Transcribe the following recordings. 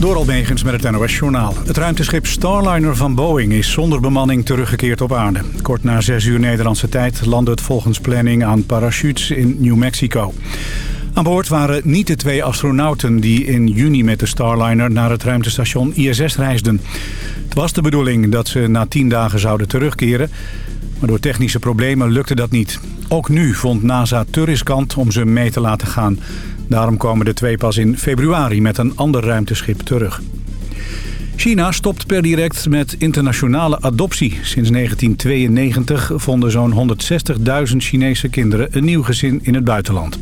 Door Almegens met het NOS-journaal. Het ruimteschip Starliner van Boeing is zonder bemanning teruggekeerd op aarde. Kort na 6 uur Nederlandse tijd landde het volgens planning aan parachutes in New Mexico. Aan boord waren niet de twee astronauten die in juni met de Starliner naar het ruimtestation ISS reisden. Het was de bedoeling dat ze na 10 dagen zouden terugkeren, maar door technische problemen lukte dat niet. Ook nu vond NASA te riskant om ze mee te laten gaan. Daarom komen de twee pas in februari met een ander ruimteschip terug. China stopt per direct met internationale adoptie. Sinds 1992 vonden zo'n 160.000 Chinese kinderen een nieuw gezin in het buitenland.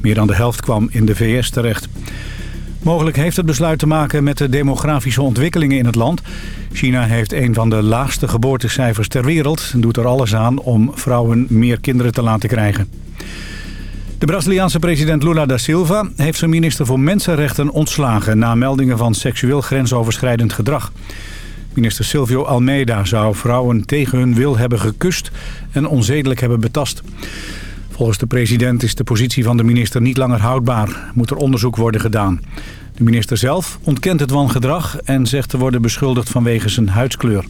Meer dan de helft kwam in de VS terecht. Mogelijk heeft het besluit te maken met de demografische ontwikkelingen in het land. China heeft een van de laagste geboortecijfers ter wereld... en doet er alles aan om vrouwen meer kinderen te laten krijgen. De Braziliaanse president Lula da Silva heeft zijn minister voor Mensenrechten ontslagen... na meldingen van seksueel grensoverschrijdend gedrag. Minister Silvio Almeida zou vrouwen tegen hun wil hebben gekust en onzedelijk hebben betast. Volgens de president is de positie van de minister niet langer houdbaar. Moet er onderzoek worden gedaan. De minister zelf ontkent het wangedrag en zegt te worden beschuldigd vanwege zijn huidskleur.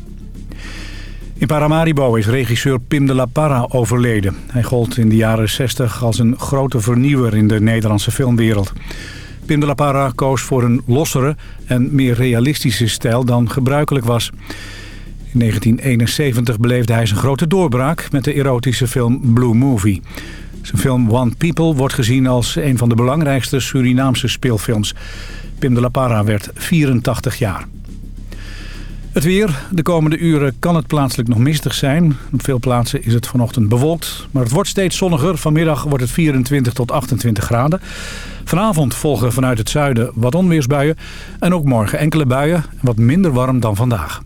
In Paramaribo is regisseur Pim de la Parra overleden. Hij gold in de jaren 60 als een grote vernieuwer in de Nederlandse filmwereld. Pim de la Parra koos voor een lossere en meer realistische stijl dan gebruikelijk was. In 1971 beleefde hij zijn grote doorbraak met de erotische film Blue Movie. Zijn film One People wordt gezien als een van de belangrijkste Surinaamse speelfilms. Pim de la Parra werd 84 jaar. Het weer. De komende uren kan het plaatselijk nog mistig zijn. Op veel plaatsen is het vanochtend bewolkt. Maar het wordt steeds zonniger. Vanmiddag wordt het 24 tot 28 graden. Vanavond volgen vanuit het zuiden wat onweersbuien. En ook morgen enkele buien. Wat minder warm dan vandaag.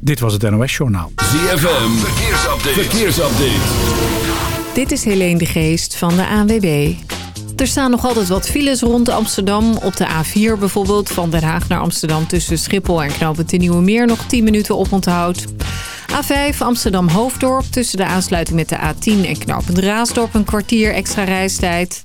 Dit was het NOS Journaal. ZFM. Verkeersupdate. Verkeersupdate. Dit is Helene de Geest van de ANWB. Er staan nog altijd wat files rond Amsterdam. Op de A4 bijvoorbeeld van Den Haag naar Amsterdam... tussen Schiphol en Knoopend de Nieuwe Meer nog 10 minuten op onthoud. A5 Amsterdam-Hoofddorp tussen de aansluiting met de A10 en Knoopend Raasdorp... een kwartier extra reistijd.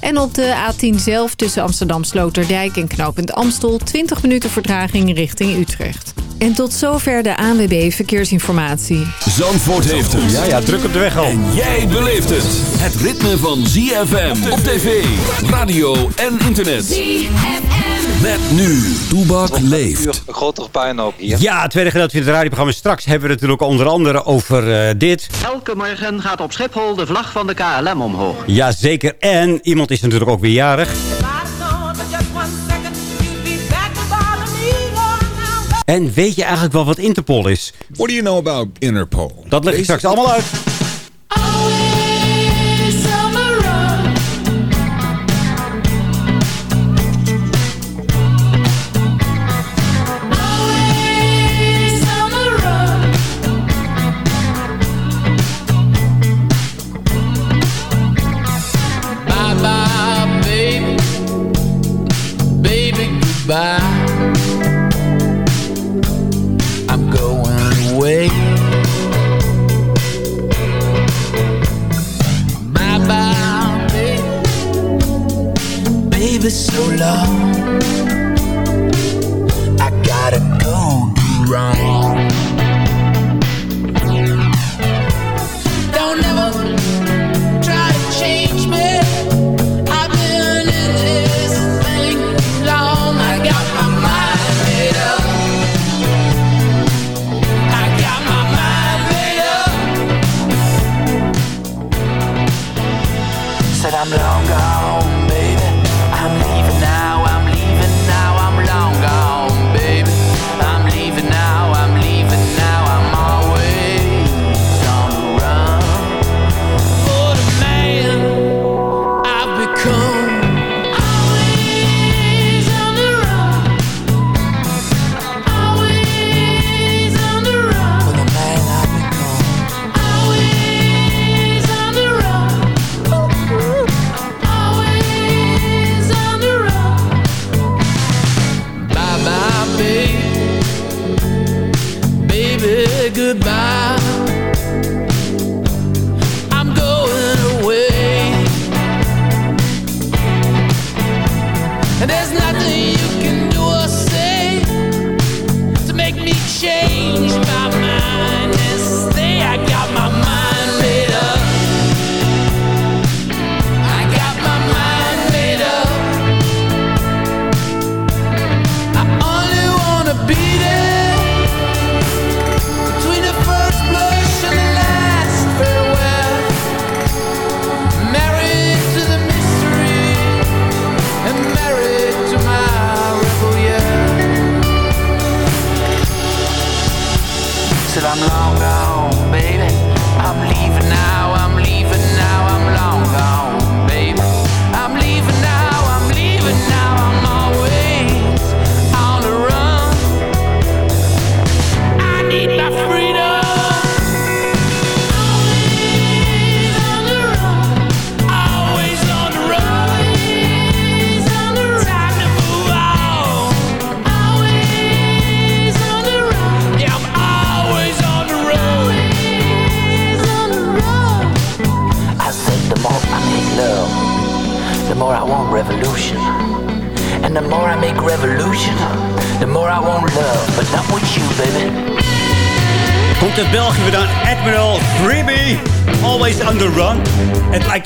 En op de A10 zelf tussen Amsterdam Sloterdijk en Knoopend Amstel... 20 minuten vertraging richting Utrecht. En tot zover de ANWB Verkeersinformatie. Zandvoort heeft het. Ja, ja, druk op de weg al. En jij beleeft het. Het ritme van ZFM op tv, radio en internet. ZFM. Met nu, Toebak leeft. Een grotere puinhoop hier. Ja, het tweede gedeelte van het radioprogramma. Straks hebben we het natuurlijk onder andere over uh, dit. Elke morgen gaat op Schiphol de vlag van de KLM omhoog. Jazeker. En iemand is natuurlijk ook weer jarig. En weet je eigenlijk wel wat Interpol is? What do you know about Interpol? Dat leg ik straks allemaal uit. Bye. I'm going away. Bye bye, baby. Baby, so long.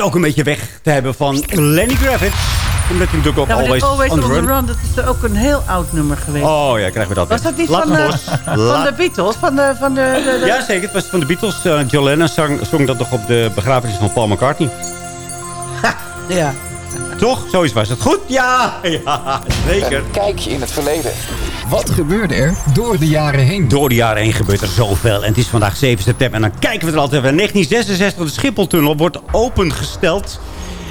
Ook een beetje weg te hebben van Lenny Kravitz. Omdat hij natuurlijk ook maar always, Always on the run. dat is er ook een heel oud nummer geweest. Oh ja, krijgen we dat Was dat niet van, me de, van Beatles? Van de, van de, de- de- Ja, zeker. Het was van de Beatles. Uh, John Lennon zong, zong dat nog op de begrafenis van Paul McCartney. ja. Toch? Zoiets was het. Goed? Ja, ja zeker. Kijkje in het verleden. Wat gebeurde er door de jaren heen? Door de jaren heen gebeurt er zoveel. En het is vandaag 7 september. En dan kijken we er altijd naar. 1966, de Schipholtunnel wordt opengesteld.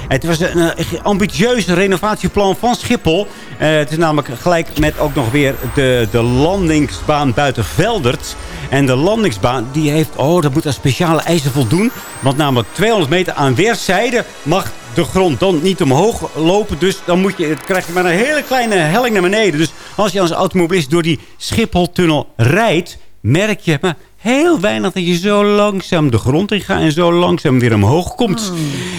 Het was een, eh, ambitieus renovatieplan van Schiphol. Eh, het is namelijk gelijk met ook nog weer de, de landingsbaan buiten Veldert. En de landingsbaan, die heeft... Oh, dat moet aan speciale eisen voldoen. Want namelijk 200 meter aan weerszijden mag de grond dan niet omhoog lopen. Dus dan moet je, krijg je maar een hele kleine helling naar beneden. Dus als je als automobilist door die Schipholtunnel rijdt... merk je maar heel weinig dat je zo langzaam de grond in gaat... en zo langzaam weer omhoog komt.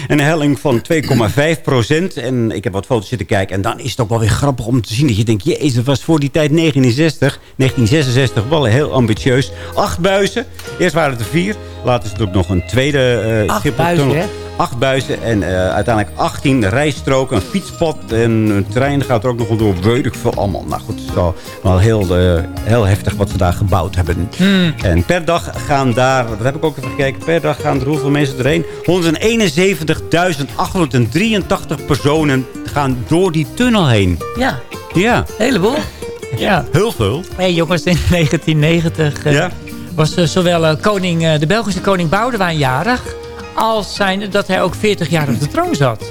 Een helling van 2,5 procent. En ik heb wat foto's zitten kijken. En dan is het ook wel weer grappig om te zien dat je denkt... jezus, het was voor die tijd 1960, 1966 wel heel ambitieus. Acht buizen. Eerst waren het er vier. Later is het ook nog een tweede uh, Acht buizen, hè? Acht buizen en uh, uiteindelijk 18 rijstroken, een fietspad en een trein gaat er ook nog wel door. Weet ik veel allemaal. Nou goed, het is wel, wel heel, uh, heel heftig wat ze daar gebouwd hebben. Hmm. En per dag gaan daar, dat heb ik ook even gekeken, per dag gaan er hoeveel mensen erheen? 171.883 personen gaan door die tunnel heen. Ja, Ja, heleboel. Ja. heel veel. Hey jongens, in 1990 uh, Ja. was uh, zowel uh, koning, uh, de Belgische koning Boudewijn jarig... als zijn dat hij ook 40 jaar op de troon zat.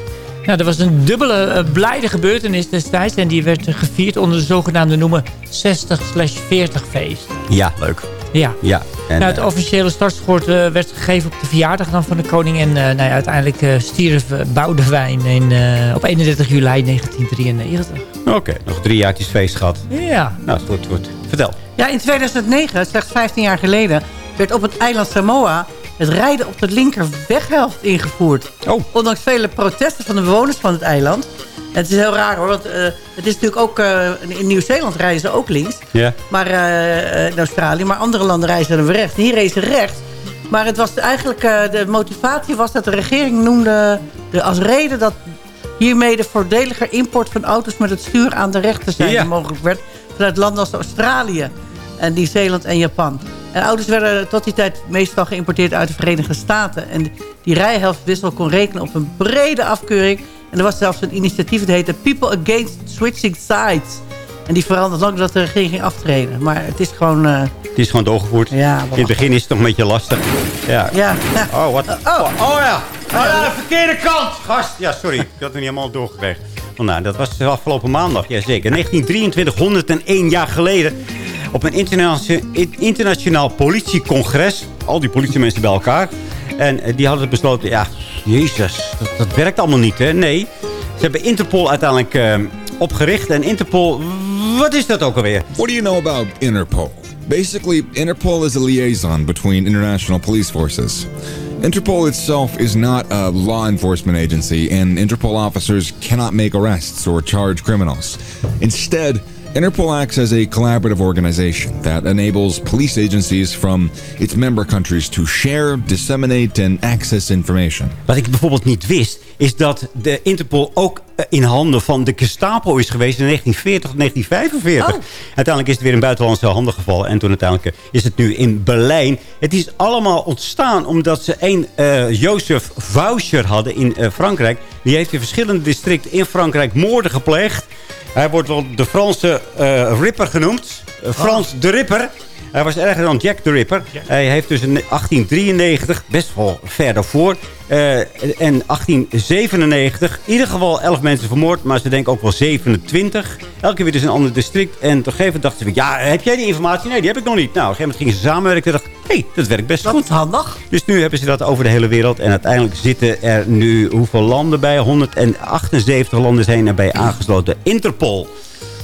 Nou, dat was een dubbele uh, blijde gebeurtenis destijds... en die werd gevierd onder de zogenaamde noemen 60-40 feest. Ja, leuk. Ja. Ja. En, nou, het officiële startschort uh, werd gegeven op de verjaardag dan van de koning. En uh, nou ja, uiteindelijk stierf Boudewijn in, op 31 juli 1993. Oké, okay, nog drie jaartjes feest gehad. Ja. Nou, het wordt, wordt. Vertel. Ja, in 2009, slechts 15 jaar geleden... werd op het eiland Samoa het rijden op de linker weghelft ingevoerd. Oh. Ondanks vele protesten van de bewoners van het eiland. En het is heel raar hoor, want uh, het is natuurlijk ook... Uh, in Nieuw-Zeeland rijden ze ook links. Ja. Yeah. Maar uh, in Australië, maar andere landen reizen dan weer rechts. Hier reizen ze rechts. Maar het was eigenlijk, de motivatie was dat de regering noemde de, als reden... dat hiermee de voordeliger import van auto's met het stuur aan de rechterzijde mogelijk werd... vanuit landen als Australië en Nieuw-Zeeland en Japan. En auto's werden tot die tijd meestal geïmporteerd uit de Verenigde Staten. En die rijhelftwissel kon rekenen op een brede afkeuring. En er was zelfs een initiatief, dat heette People Against Switching Sides. En die veranderde lang dat de regering ging aftreden. Maar het is gewoon... Uh, het is gewoon doorgevoerd. Ja, In het begin is het nog een beetje lastig. Ja. Ja. Oh, wat? Oh. oh ja. Oh ja, de verkeerde kant. Gast. Ja, sorry. Ik had het niet helemaal doorgekregen. Nou, dat was afgelopen maandag. Jazeker. 1923, 101 jaar geleden. Op een internationaal, politiecongres. Al die politiemensen bij elkaar. En die hadden besloten, ja, jezus, dat, werkt allemaal niet, hè? Nee. Ze hebben Interpol uiteindelijk uh, opgericht. En Interpol, wat is dat ook alweer? What do you know about Interpol? Basically, Interpol is a liaison between international police forces. Interpol itself is not a law enforcement agency, and Interpol officers cannot make arrests or charge criminals. Instead, Interpol acts as a collaborative organization that enables police agencies from its member countries to share, disseminate, and access information. Wat ik bijvoorbeeld niet wist, is dat de Interpol ook eh, in handen van de Gestapo is geweest in 1940 tot 1945. Uiteindelijk is het weer in buitenlandse handen gevallen. En toen uiteindelijk is het nu in Berlijn. Het is allemaal ontstaan omdat ze een eh Jozef Voucher hadden in eh, Frankrijk. Die heeft in verschillende districten in Frankrijk moorden gepleegd. Hij wordt wel de Franse eh, Ripper genoemd. Eh, Frans de Ripper. Hij was erger dan Jack the Ripper. Hij heeft dus in 1893, best wel ver daarvoor... eh, en 1897 in ieder geval 11 mensen vermoord. Maar ze denken ook wel 27. Elke keer weer dus een ander district. En op een gegeven moment dachten ze... Ja, heb jij die informatie? Nee, die heb ik nog niet. Nou, op een gegeven moment gingen ze samenwerken. En dachten, hé, hey, dat werkt best Dat goed. is handig. Dus nu hebben ze dat over de hele wereld. En uiteindelijk zitten er nu hoeveel landen bij? 178 landen zijn erbij aangesloten. Interpol.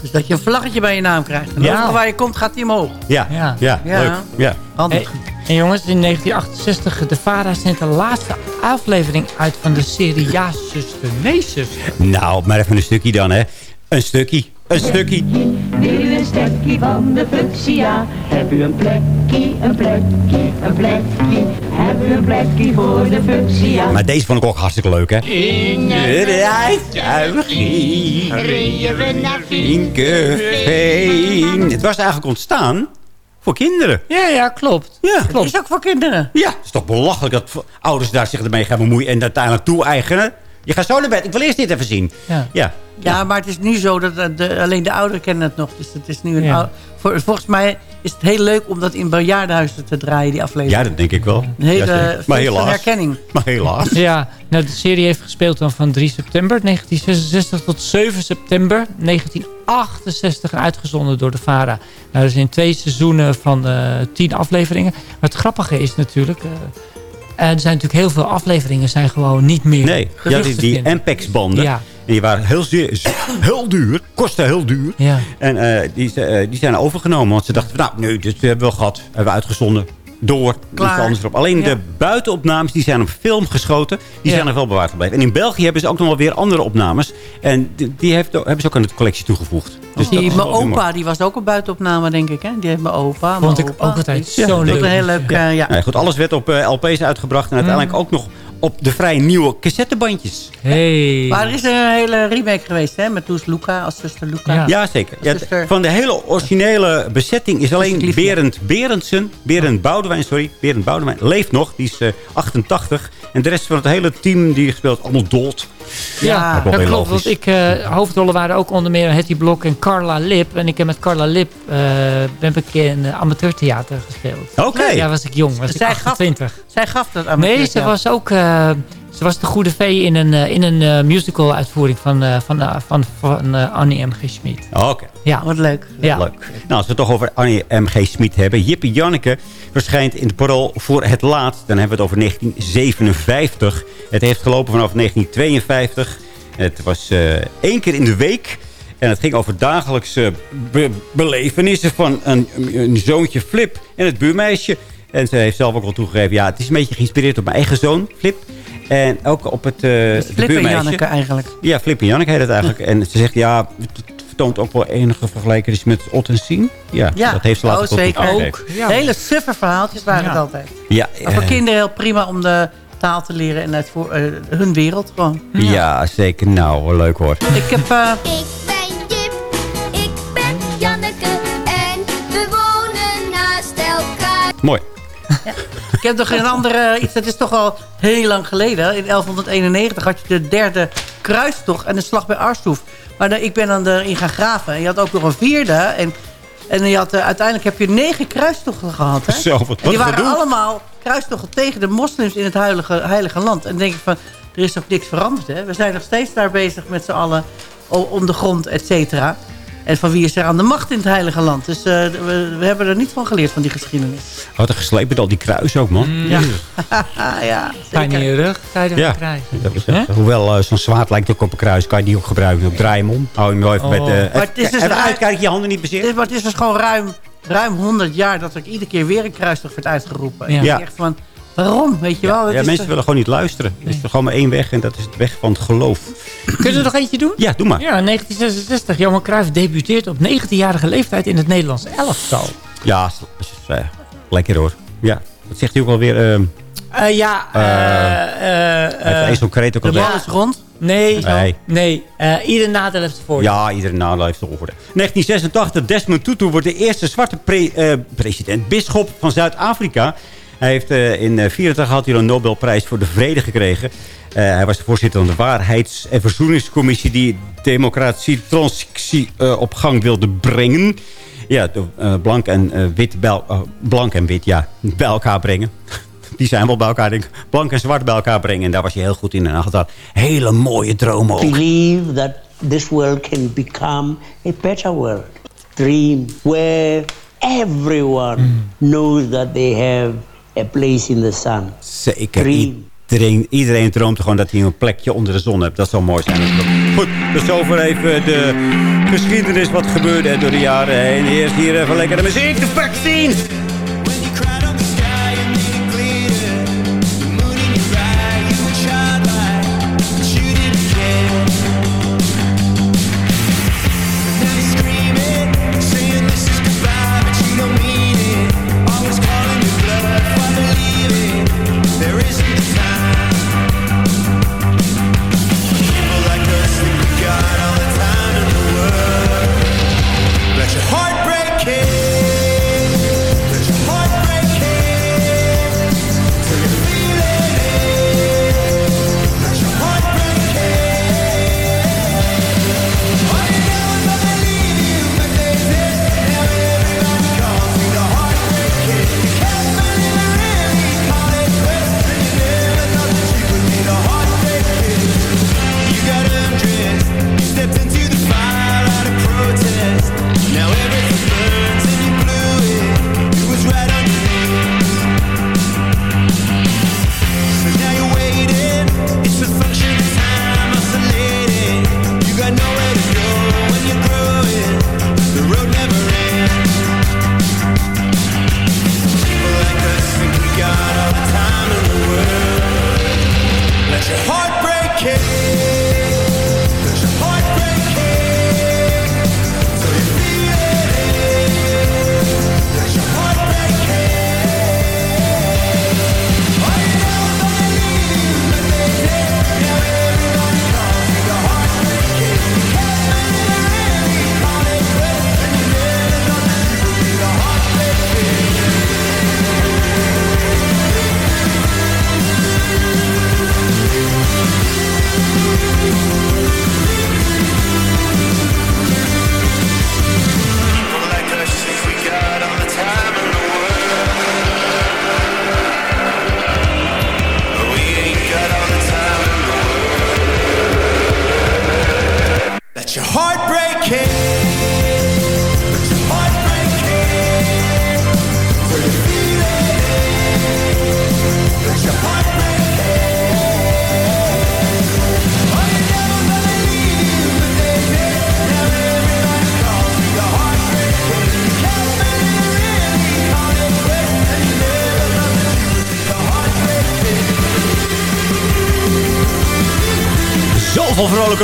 Dus dat je een vlaggetje bij je naam krijgt. En Ja. waar je komt, gaat hij omhoog. Ja, ja, Ja. Ja. leuk. Ja. Handig. En jongens, in 1968, de VARA zendt de laatste aflevering uit van de serie Ja, zuster, nee, zuster. Nou, maar even een stukje dan, hè. Een stukje. Een stukje. Wil u een stukje van de fuchsia? Heb u een plekje, een plekje, een plekje? Heb u een plekje voor de fuchsia? Maar deze vond ik ook hartstikke leuk, hè. In Vinkeveen. Het was eigenlijk ontstaan voor kinderen. Ja, ja, klopt. Ja. klopt. Is ook voor kinderen. Ja, het is toch belachelijk dat ouders daar zich ermee gaan bemoeien... en uiteindelijk toe-eigenen. Je gaat zo naar bed. Ik wil eerst dit even zien. Ja. Ja. Ja, maar het is nu zo dat eh, de, alleen de ouderen kennen het nog. Dus het is nu een Ja. voor, volgens mij is het heel leuk om dat in bejaardenhuizen te draaien, die aflevering. ja, dat denk ik wel. Een hele maar helaas. herkenning. Maar helaas. Ja, nou, de serie heeft gespeeld dan van 3 september 1966 tot 7 september 1968 en uitgezonden door de VARA. Nou, dus in twee seizoenen van eh 10 afleveringen. Maar het grappige is natuurlijk... eh, er zijn natuurlijk heel veel afleveringen zijn gewoon niet meer Nee, ja, die, die. MPEX-banden. Ja. En die waren heel, zeer- z- heel duur. Kostten heel duur. Ja. En eh, die, eh, die zijn overgenomen. Want ze dachten, nou, nee, dit hebben we wel gehad. Hebben we uitgezonden. Door. Klaar. Anders erop. Alleen Ja. de buitenopnames, die zijn op film geschoten. Die Ja. zijn nog wel bewaard gebleven. En in België hebben ze ook nog wel weer andere opnames. En die, die heeft, hebben ze ook aan de collectie toegevoegd. Dus Die, is mijn humor. opa, die was ook een buitenopname, denk ik. Hè? Die heeft mijn opa. Vond ik opa. ook altijd zo leuk. een heel leuk, Ja. eh, ja. Nee, goed, alles werd op eh, LP's uitgebracht. En uiteindelijk ook nog op de vrij nieuwe cassettebandjes. Hey. Maar er is een hele remake geweest, hè? Met Toes Luca als zuster Luca. Ja. Ja, zeker. Ja, Zuster. van de hele originele bezetting is alleen. Berend Berendsen, Berend Boudewijn, sorry, Berend Boudewijn, leeft nog. Die is eh, 88. En de rest van het hele team, die speelt allemaal dood. Ja. dat klopt. Want ik, eh, hoofdrollen waren ook onder meer Hetty Blok en Carla Lip. En ik heb met Carla Lip eh, ben ik in uh, amateurtheater gespeeld. Oké. Ja, was ik jong. Was ik Zij gaf- 28. Zij gaf dat aan Nee, ze was ook... ze was de goede vee in een, eh, in een eh, musical uitvoering van, eh, van, van, van Annie M. G. Schmid. Oké. Ja. Wat leuk. Ja. Leuk. Nou, als we het toch over Annie M.G. Smit hebben. Jippie Janneke verschijnt in het parool voor het laatst. Dan hebben we het over 1957. Het heeft gelopen vanaf 1952. Het was eh, één keer in de week. En het ging over dagelijkse be- belevenissen van een, een zoontje Flip en het buurmeisje. En ze heeft zelf ook al toegegeven... ja, het is een beetje geïnspireerd op mijn eigen zoon, Flip. En ook op het, Dus de Flip en buurmeisje. Janneke eigenlijk. Ja, Flip en Janneke heet het eigenlijk. En ze zegt, ja, het vertoont ook wel enige vergelijking met Ot en Sien. Ja, Ja, dat heeft ze later oh, zeker. Ook. Ja. Hele suffe verhaaltjes waren Ja. het altijd. Ja, Maar voor eh, kinderen heel prima om de taal te leren en het voor eh, hun wereld gewoon. ja, zeker. Nou, leuk hoor. Ik heb... eh, Ik ben Jip, ik ben Janneke en we wonen naast elkaar. Mooi. Ik heb nog een andere iets, dat is toch al heel lang geleden. In 1191 had je de derde kruistocht en de slag bij Arstoef. Maar ik ben dan erin gaan graven. En je had ook nog een vierde. En, en je had, eh, uiteindelijk heb je negen kruistochten gehad. Hè? Wat, En die waren gedoe. allemaal kruistochten tegen de moslims in het heilige, heilige land. En dan denk ik van, er is toch niks veranderd. Hè? We zijn nog steeds daar bezig met z'n allen om de grond, et cetera. En van wie is er aan de macht in het heilige land. Dus eh, we, we hebben er niet van geleerd van die geschiedenis. Wat een geslepen met al die kruisen ook, man. Ja, ja Pijn in zeker. je rug, tijden Ja. van krijgen. Dat is echt- hoewel eh, zo'n zwaard lijkt ook op een kruis, kan je die ook gebruiken. Op draai hem om. Hou hem wel even Oh. met... eh, Maar even, het is dus even een- uitkijken, je handen niet bezeren. Dit, maar het is dus gewoon ruim, ruim 100 jaar dat er iedere keer weer een kruistocht werd uitgeroepen. En Ja. ik echt van, Waarom? Weet je wel? Ja, mensen willen gewoon niet luisteren. Er is er gewoon maar één weg en dat is de weg van het geloof. Kunnen we er nog eentje doen? Ja, doe maar. Ja, in 1966. Johan Cruijff debuteert op 19-jarige leeftijd in het Nederlands elftal. Ja, is, eh, lekker hoor. Ja, wat zegt u ook alweer? ehm Eh, ja, hij heeft eens zo'n kreet ook De bal is rond. Nee, Nee. nee. eh, ieder nadeel heeft het voor. Ja, iedere nadeel heeft oordeel. 1986, Desmond Tutu wordt de eerste zwarte pre- president, bisschop van Zuid-Afrika. Hij heeft eh, in 1984 had hij een Nobelprijs voor de vrede gekregen. Eh, hij was de voorzitter van de Waarheids- en Verzoeningscommissie... die democratie-transitie eh, op gang wilde brengen. Ja, de, eh, blank, en, eh, wit bij, eh, blank en wit, ja, bij elkaar brengen. Die zijn wel bij elkaar, denk ik. Blank en zwart bij elkaar brengen. En daar was hij heel goed in. En hij had daar hele mooie dromen ook. believe that this world can become a better world. Dream where everyone knows that they have a place in the sun. Zeker. Iedereen, iedereen droomt gewoon dat hij een plekje onder de zon heeft. Dat zou mooi zijn. Goed, dus over even de geschiedenis. Wat gebeurde door de jaren heen. Eerst hier even lekker de muziek. De vaccines.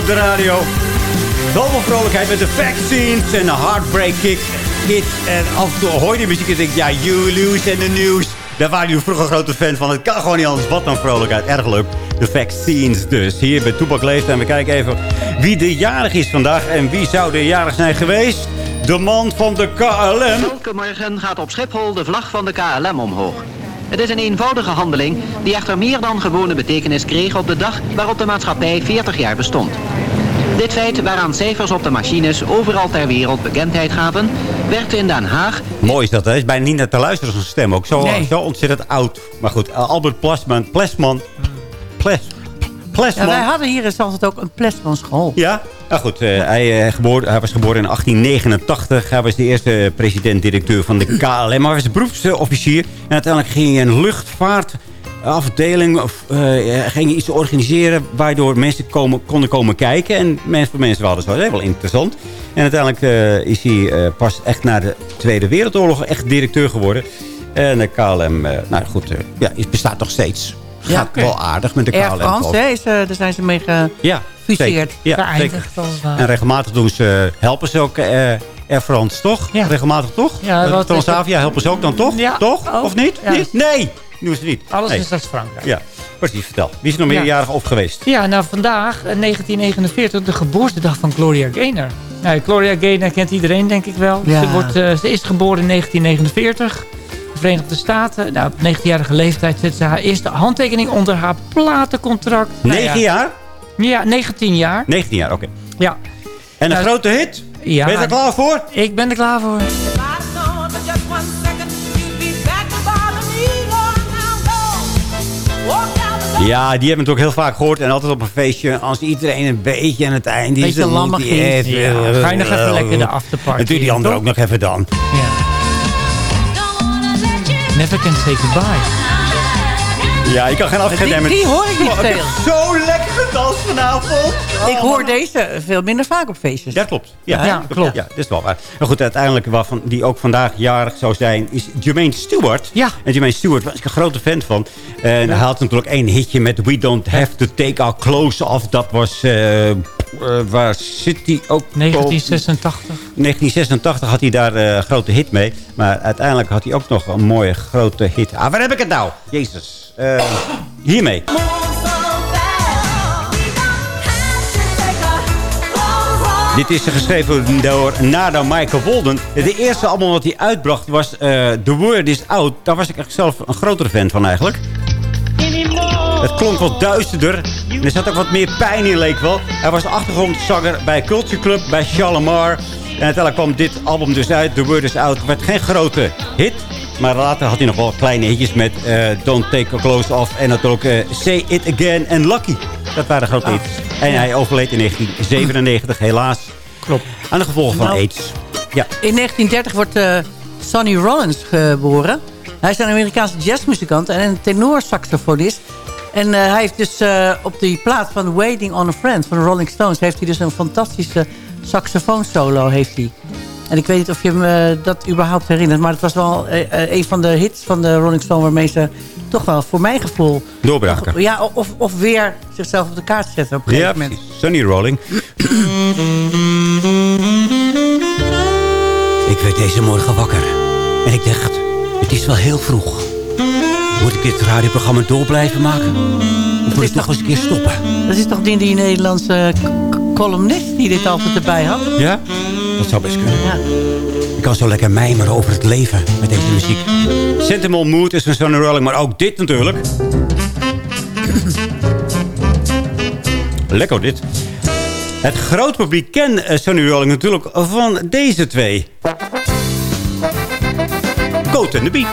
De radio. Zoveel vrolijkheid met de vaccines en de heartbreak kick. Kid. En af en toe hoor je die muziek en denk ja, you lose en de nieuws. Daar waren jullie vroeger grote fan van. Het kan gewoon niet anders. Wat dan vrolijkheid. Erg leuk. De vaccines dus. Hier bij Toepak Leeft. En we kijken even wie de jarig is vandaag. En wie zou de jarig zijn geweest? De man van de KLM. Elke morgen gaat op Schiphol de vlag van de KLM omhoog. Het is een eenvoudige handeling die echter meer dan gewone betekenis kreeg op de dag waarop de maatschappij 40 jaar bestond. Dit feit, waaraan cijfers op de machines overal ter wereld bekendheid gaven, werd in Den Haag Mooi is dat, hè? Is bijna niet naar te luisteren, zo'n stem. Ook zo, Nee. zo ontzettend oud. Maar goed, Albert Plasman. Plesman. Ples, Plesman. Ja, wij hadden hier altijd ook een Plesman school. Ja? Nou goed, eh, hij, eh, geboren, hij was geboren in 1889. Hij was de eerste president-directeur van de KLM. Maar hij was beroepsofficier. En uiteindelijk ging hij een luchtvaartafdeling... Of, eh, ging iets organiseren waardoor mensen komen, konden komen kijken. En mensen, voor mensen hadden zo, dat wel interessant. En uiteindelijk eh, is hij eh, pas echt na de Tweede Wereldoorlog echt directeur geworden. En de KLM, eh, nou goed, eh, ja, het bestaat nog steeds. Gaat Ja. wel aardig met de Air KLM. France, geloof ik. hè, is, eh, daar zijn ze mee Ja, gefuseerd. Ja, zeker. En regelmatig doen ze, helpen ze ook eh Air France, toch? Regelmatig toch? Ja, Eh, Transavia helpen ze ook dan toch? Ja. Toch? Oh. Of niet? Ja. niet? Nee, doen ze niet. Alles Nee. is straks Frankrijk. Ja, precies. Vertel. Wie is er nog Ja. meerjarig op geweest? Ja, nou vandaag, eh, 1949, de geboortedag van Gloria Gaynor. Nou, Gloria Gaynor kent iedereen denk ik wel. Ja. Ze, wordt, eh, ze is geboren in 1949. De Verenigde Staten. Nou, op 19-jarige leeftijd zet ze haar eerste handtekening onder haar platencontract. Nou ja. 9 jaar? Ja, 19 jaar. 19 jaar, oké. Ja. En een Nou, grote hit? Ja. Ben je er klaar voor? Ik ben er klaar voor. Ja, die hebben we ook heel vaak gehoord. En altijd op een feestje, als iedereen een beetje aan het eind is... Beetje lammig is. Ja, ga je nog even lekker de afterparty En doe die toch? ook nog even dan. Never can say goodbye. Ja, je kan geen afscheid Die, nemen. die hoor ik niet Oh, ik heb veel. zo lekker gedanst vanavond. Ik hoor deze veel minder vaak op feestjes. Dat klopt. Ja, Ja, klopt. Ja, dat is wel waar. Maar goed, uiteindelijk waarvan die ook vandaag jarig zou zijn, is Jermaine Stewart. Ja. En Jermaine Stewart was ik een grote fan van. En hij had natuurlijk één hitje met We Don't Have to Take Our Clothes Off. Dat was, eh, eh, waar zit hij ook? op? 1986. 1986 had hij daar eh, een grote hit mee. Maar uiteindelijk had hij ook nog een mooie grote hit. Ah, waar heb ik het nou? Jezus. Eh, hiermee. Dit is geschreven door Nada Michael Walden. De eerste album wat hij uitbracht was eh, The Word Is Out. Daar was ik echt zelf een grotere fan van eigenlijk. Het klonk wat duisterder. En er zat ook wat meer pijn in, leek wel. Hij was achtergrondzanger bij Culture Club, bij Shalimar. En uiteindelijk kwam dit album dus uit. The Word Is Out. Het werd geen grote hit. Maar later had hij nog wel kleine hitjes met eh, Don't Take Your Clothes Off. En natuurlijk eh, Say It Again en Lucky. Dat waren grote hits. En hij overleed in 1997, helaas. Klopt. Aan de gevolgen van Nou. AIDS. Ja. In 1930 wordt eh, Sonny Rollins geboren. Hij is een Amerikaanse jazzmuzikant en een tenorsaxofonist. En eh, hij heeft dus eh, op die plaat van Waiting on a Friend van de Rolling Stones... heeft hij dus een fantastische saxofoonsolo. Heeft hij. En ik weet niet of je me eh, dat überhaupt herinnert... maar het was wel een van de hits van de Rolling Stones... waarmee ze toch wel voor mijn gevoel... Doorbraken. Ja, of, of weer zichzelf op de kaart zetten op een Ja, gegeven moment. precies. Sunny Rolling. Ik werd deze morgen wakker. En ik dacht, het is wel heel vroeg. Moet ik dit radioprogramma door blijven maken? Of moet ik nog eens een keer stoppen? Dat is toch die, die Nederlandse columnist die dit altijd erbij had? Ja? Dat zou best kunnen. Ja. Ik kan zo lekker mijmeren over het leven met deze muziek. Sentimental Mood is van Sonny Rolling, maar ook dit natuurlijk. Lekker dit. Het groot publiek kent eh, Sonny Rolling natuurlijk van deze twee. Coat and the Bee.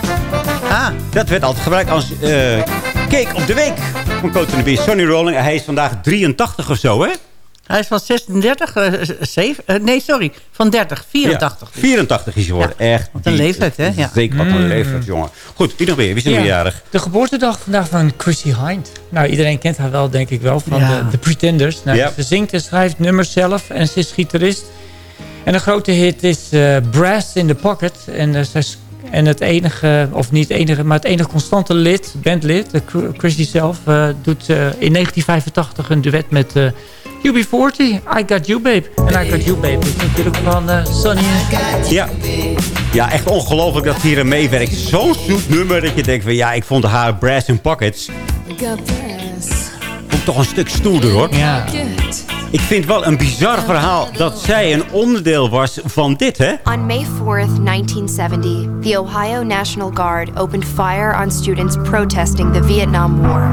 Ah. Dat werd altijd gebruikt als eh cake op de week van Coat and the Bee. Sonny Rolling, hij is vandaag 83 of zo, hè? Hij is van 36, eh, z- zeven- eh, nee sorry, van 30, 84. Ja, 84 is hij geworden. Echt. Wat een leeftijd, hè? Ja. Zeker wat een Mm. leeftijd, jongen. Goed, wie nog meer? Wie is er Ja. meerjarig? De geboortedag vandaag van Chrissy Hind. Nou, iedereen kent haar wel, denk ik wel, van Ja. de, de Pretenders. Nou, Ja. Ze zingt en schrijft nummers zelf en ze is gitarist. En een grote hit is eh, Brass in the Pocket. En, eh, zij is- en het enige, of niet het enige, maar het enige constante lid, bandlid, de Chr- Chrissy zelf, eh, doet eh, in 1985 een duet met eh, UB40. I Got You Babe. En I Got You Babe is natuurlijk van Sonny. Ja. Ja, echt ongelooflijk dat hier aan meewerkt. Zo'n zoet nummer dat je denkt van... Ja, ik vond haar Brass in Pockets... Vond toch een stuk stoerder, hoor. Ja. Ik vind wel een bizar verhaal dat zij een onderdeel was van dit, hè? On May 4th, 1970, the Ohio National Guard opened fire on students protesting the Vietnam War,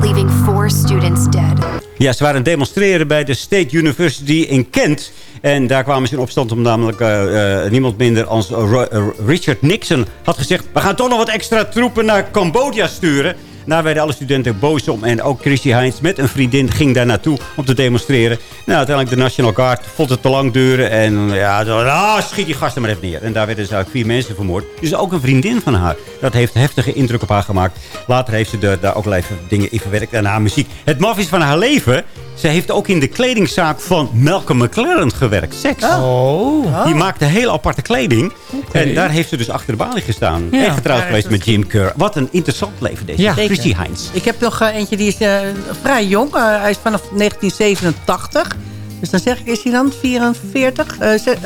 leaving four students dead. Ja, ze waren demonstreren bij de State University in Kent. En daar kwamen ze in opstand om namelijk eh, eh, niemand minder als eh, Richard Nixon had gezegd... we gaan toch nog wat extra troepen naar Cambodja sturen. Daar werden alle studenten boos om. En ook Chrissy Heinz met een vriendin ging daar naartoe om te demonstreren. Nou, uiteindelijk de National Guard vond het te lang duren. En ja, zo, ah, schiet die gasten maar even neer. En daar werden dus eigenlijk vier mensen vermoord. Dus ook een vriendin van haar. Dat heeft heftige indruk op haar gemaakt. Later heeft ze er, daar ook even dingen in verwerkt. En haar muziek. Het maf is van haar leven Ze heeft ook in de kledingzaak van Malcolm McLaren gewerkt. Seks. Oh. Die maakte heel aparte kleding. En daar heeft ze dus achter de balie gestaan. Ja. En getrouwd geweest met Jim Kerr. Wat een interessant leven deze. Ja. Heinz. Ik heb nog eh, eentje die is eh, vrij jong. Eh, hij is vanaf 1987. Dus dan zeg ik, is hij dan 44? Eh, ze-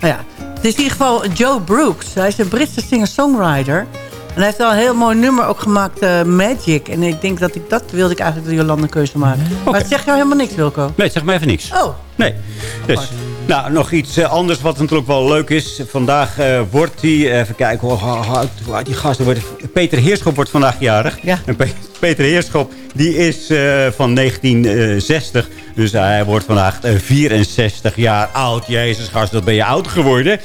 nou ja, het is in ieder geval Joe Brooks. Hij is een Britse singer-songwriter. En hij heeft al een heel mooi nummer ook gemaakt, Magic. En ik denk dat ik dat wilde ik eigenlijk de Jolanda keuze maken. Maar het zegt jou helemaal niks, Wilco. Nee, zeg maar even niks. Oh, Nee. Dus, nou, nog iets eh, anders wat natuurlijk wel leuk is. Vandaag eh, wordt die, even kijken hoe- hoe oud die gast wordt. Peter Heerschop wordt vandaag jarig. Ja. En Pe- Peter Heerschop, die is eh, van 1960. Dus hij wordt vandaag eh, 64 jaar oud. Jezus, gast, dat ben je oud geworden.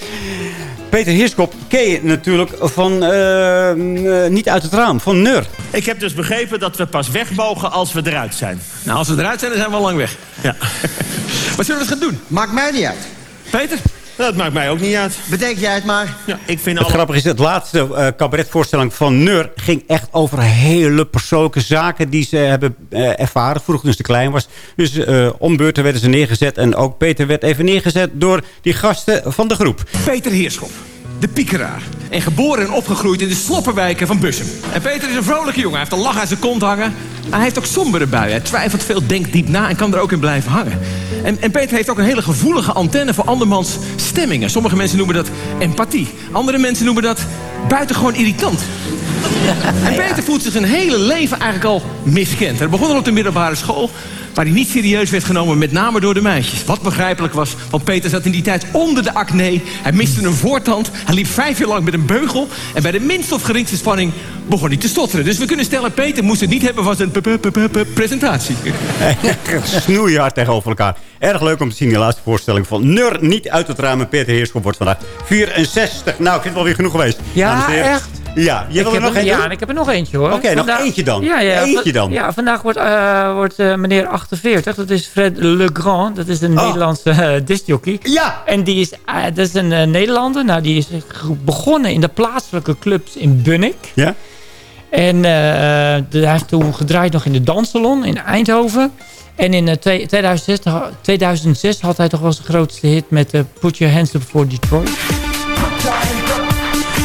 Peter Heerschop ken je natuurlijk van eh, eh, Niet uit het raam, van Neur. Ik heb dus begrepen dat we pas weg mogen als we eruit zijn. Nou, als we eruit zijn, dan zijn we al lang weg. Ja. Wat zullen we eens gaan doen? Maakt mij niet uit. Peter? Dat maakt mij ook niet uit. Bedenk jij het maar. Ja, ik vind Het alle... grappige is, het laatste eh, cabaretvoorstelling van Neur... ging echt over hele persoonlijke zaken die ze hebben eh, ervaren... vroeger toen ze klein was. Dus eh om beurten werden ze neergezet. En ook Peter werd even neergezet door die gasten van de groep. Peter Heerschop, de piekeraar. En geboren en opgegroeid in de sloppenwijken van Bussum. En Peter is een vrolijke jongen. Hij heeft een lach aan zijn kont hangen. Maar hij heeft ook sombere buien. Hij twijfelt veel, denkt diep na en kan er ook in blijven hangen. En, en Peter heeft ook een hele gevoelige antenne voor andermans stemmingen. Sommige mensen noemen dat empathie. Andere mensen noemen dat buitengewoon irritant. En Peter voelt zich zijn hele leven eigenlijk al miskend. Hij begon al op de middelbare school... waar hij niet serieus werd genomen, met name door de meisjes. Wat begrijpelijk was, want Peter zat in die tijd onder de acne. Hij miste een voortand. Hij liep vijf jaar lang met een beugel. En bij de minste of geringste spanning begon hij te stotteren. Dus we kunnen stellen, Peter moest het niet hebben van zijn p- p- p- p- presentatie. Snoeihard tegenover elkaar. Erg leuk om te zien, de laatste voorstelling van Neur. Niet uit het raam. En Peter Heerschop wordt vandaag 64. Nou, ik vind het wel weer genoeg geweest. Ja, echt? Ja, je Ik wil er heb nog er- één Ja, ik heb er nog eentje hoor. Oké, nog eentje dan. Ja, ja, Eentje dan. Ja, vandaag wordt, eh, wordt eh, meneer 48. Dat is Fred Legrand. Dat is een Oh. Nederlandse uh, discjockey. Ja. En die is, dat is een Nederlander. Nou, die is begonnen in de plaatselijke clubs in Bunnik. Ja. En hij heeft toen gedraaid nog in de danssalon in Eindhoven. En in eh, twee- 2006, ha- 2006 had hij toch wel zijn grootste hit met Put Your Hands Up for Detroit.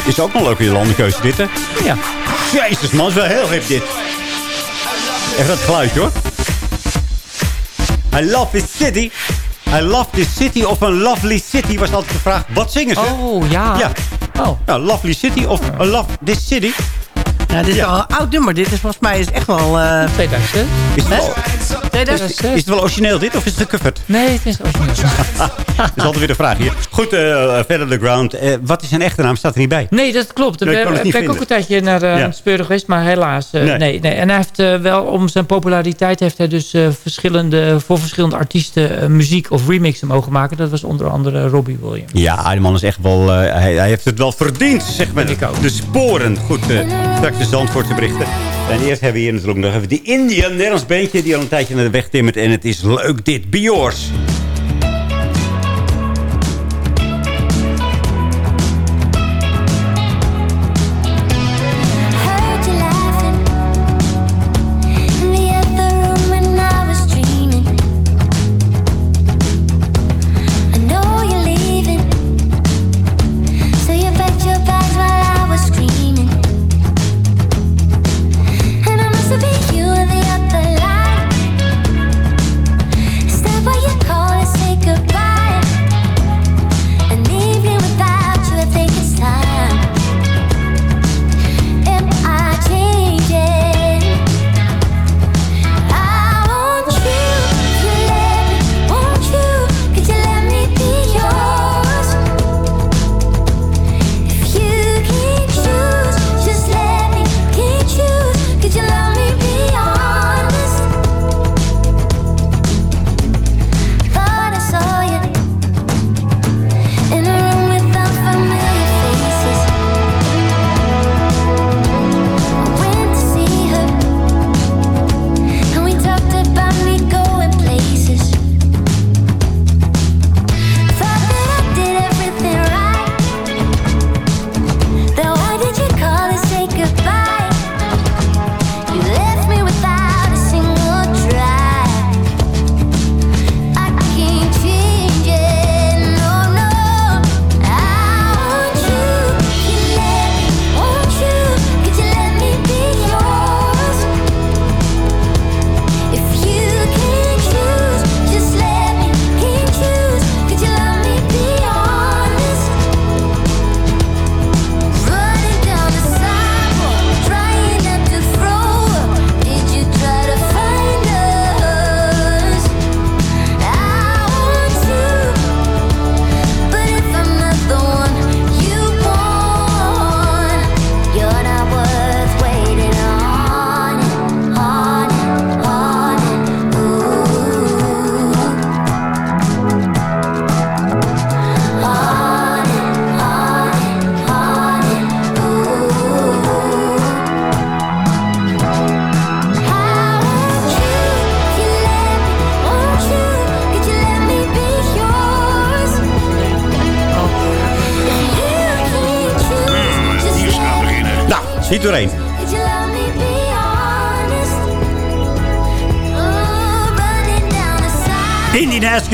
Is ook nog een leuke landenkeuze dit, hè? Ja. Jezus, man. is wel heel hip, dit. Even dat geluidje, hoor. I love this city. I love this city of een lovely city was altijd de vraag. Wat zingen ze? Oh, ja. Ja. Oh. Nou, lovely city of I love this city. Ja, dit is wel een oud nummer. Dit is volgens mij is echt wel... eh 2006. Is het, wel, 2006. is het wel origineel dit of is het gecoverd? Nee, het is origineel. Dat is altijd weer de vraag hier. Goed, eh verder de ground. Eh, wat is zijn echte naam? Staat er niet bij. Nee, dat klopt. Nee, ik ben ik ook een tijdje naar eh, Ja. het speuren geweest, maar helaas. eh, Nee. nee. Nee, En hij heeft eh, wel, om zijn populariteit, heeft hij dus eh, verschillende, voor verschillende artiesten muziek of remixen mogen maken. Dat was onder andere Robbie Williams. Ja, die man is echt wel... eh, hij, hij heeft het wel verdiend, zeg maar. Ik ook. De sporen. Goed, eh straks de Zandvoortse berichten. En eerst hebben we hier natuurlijk nog even die Indian Nederlands beentje... die al een tijdje naar de weg timmert. En het is leuk dit. Be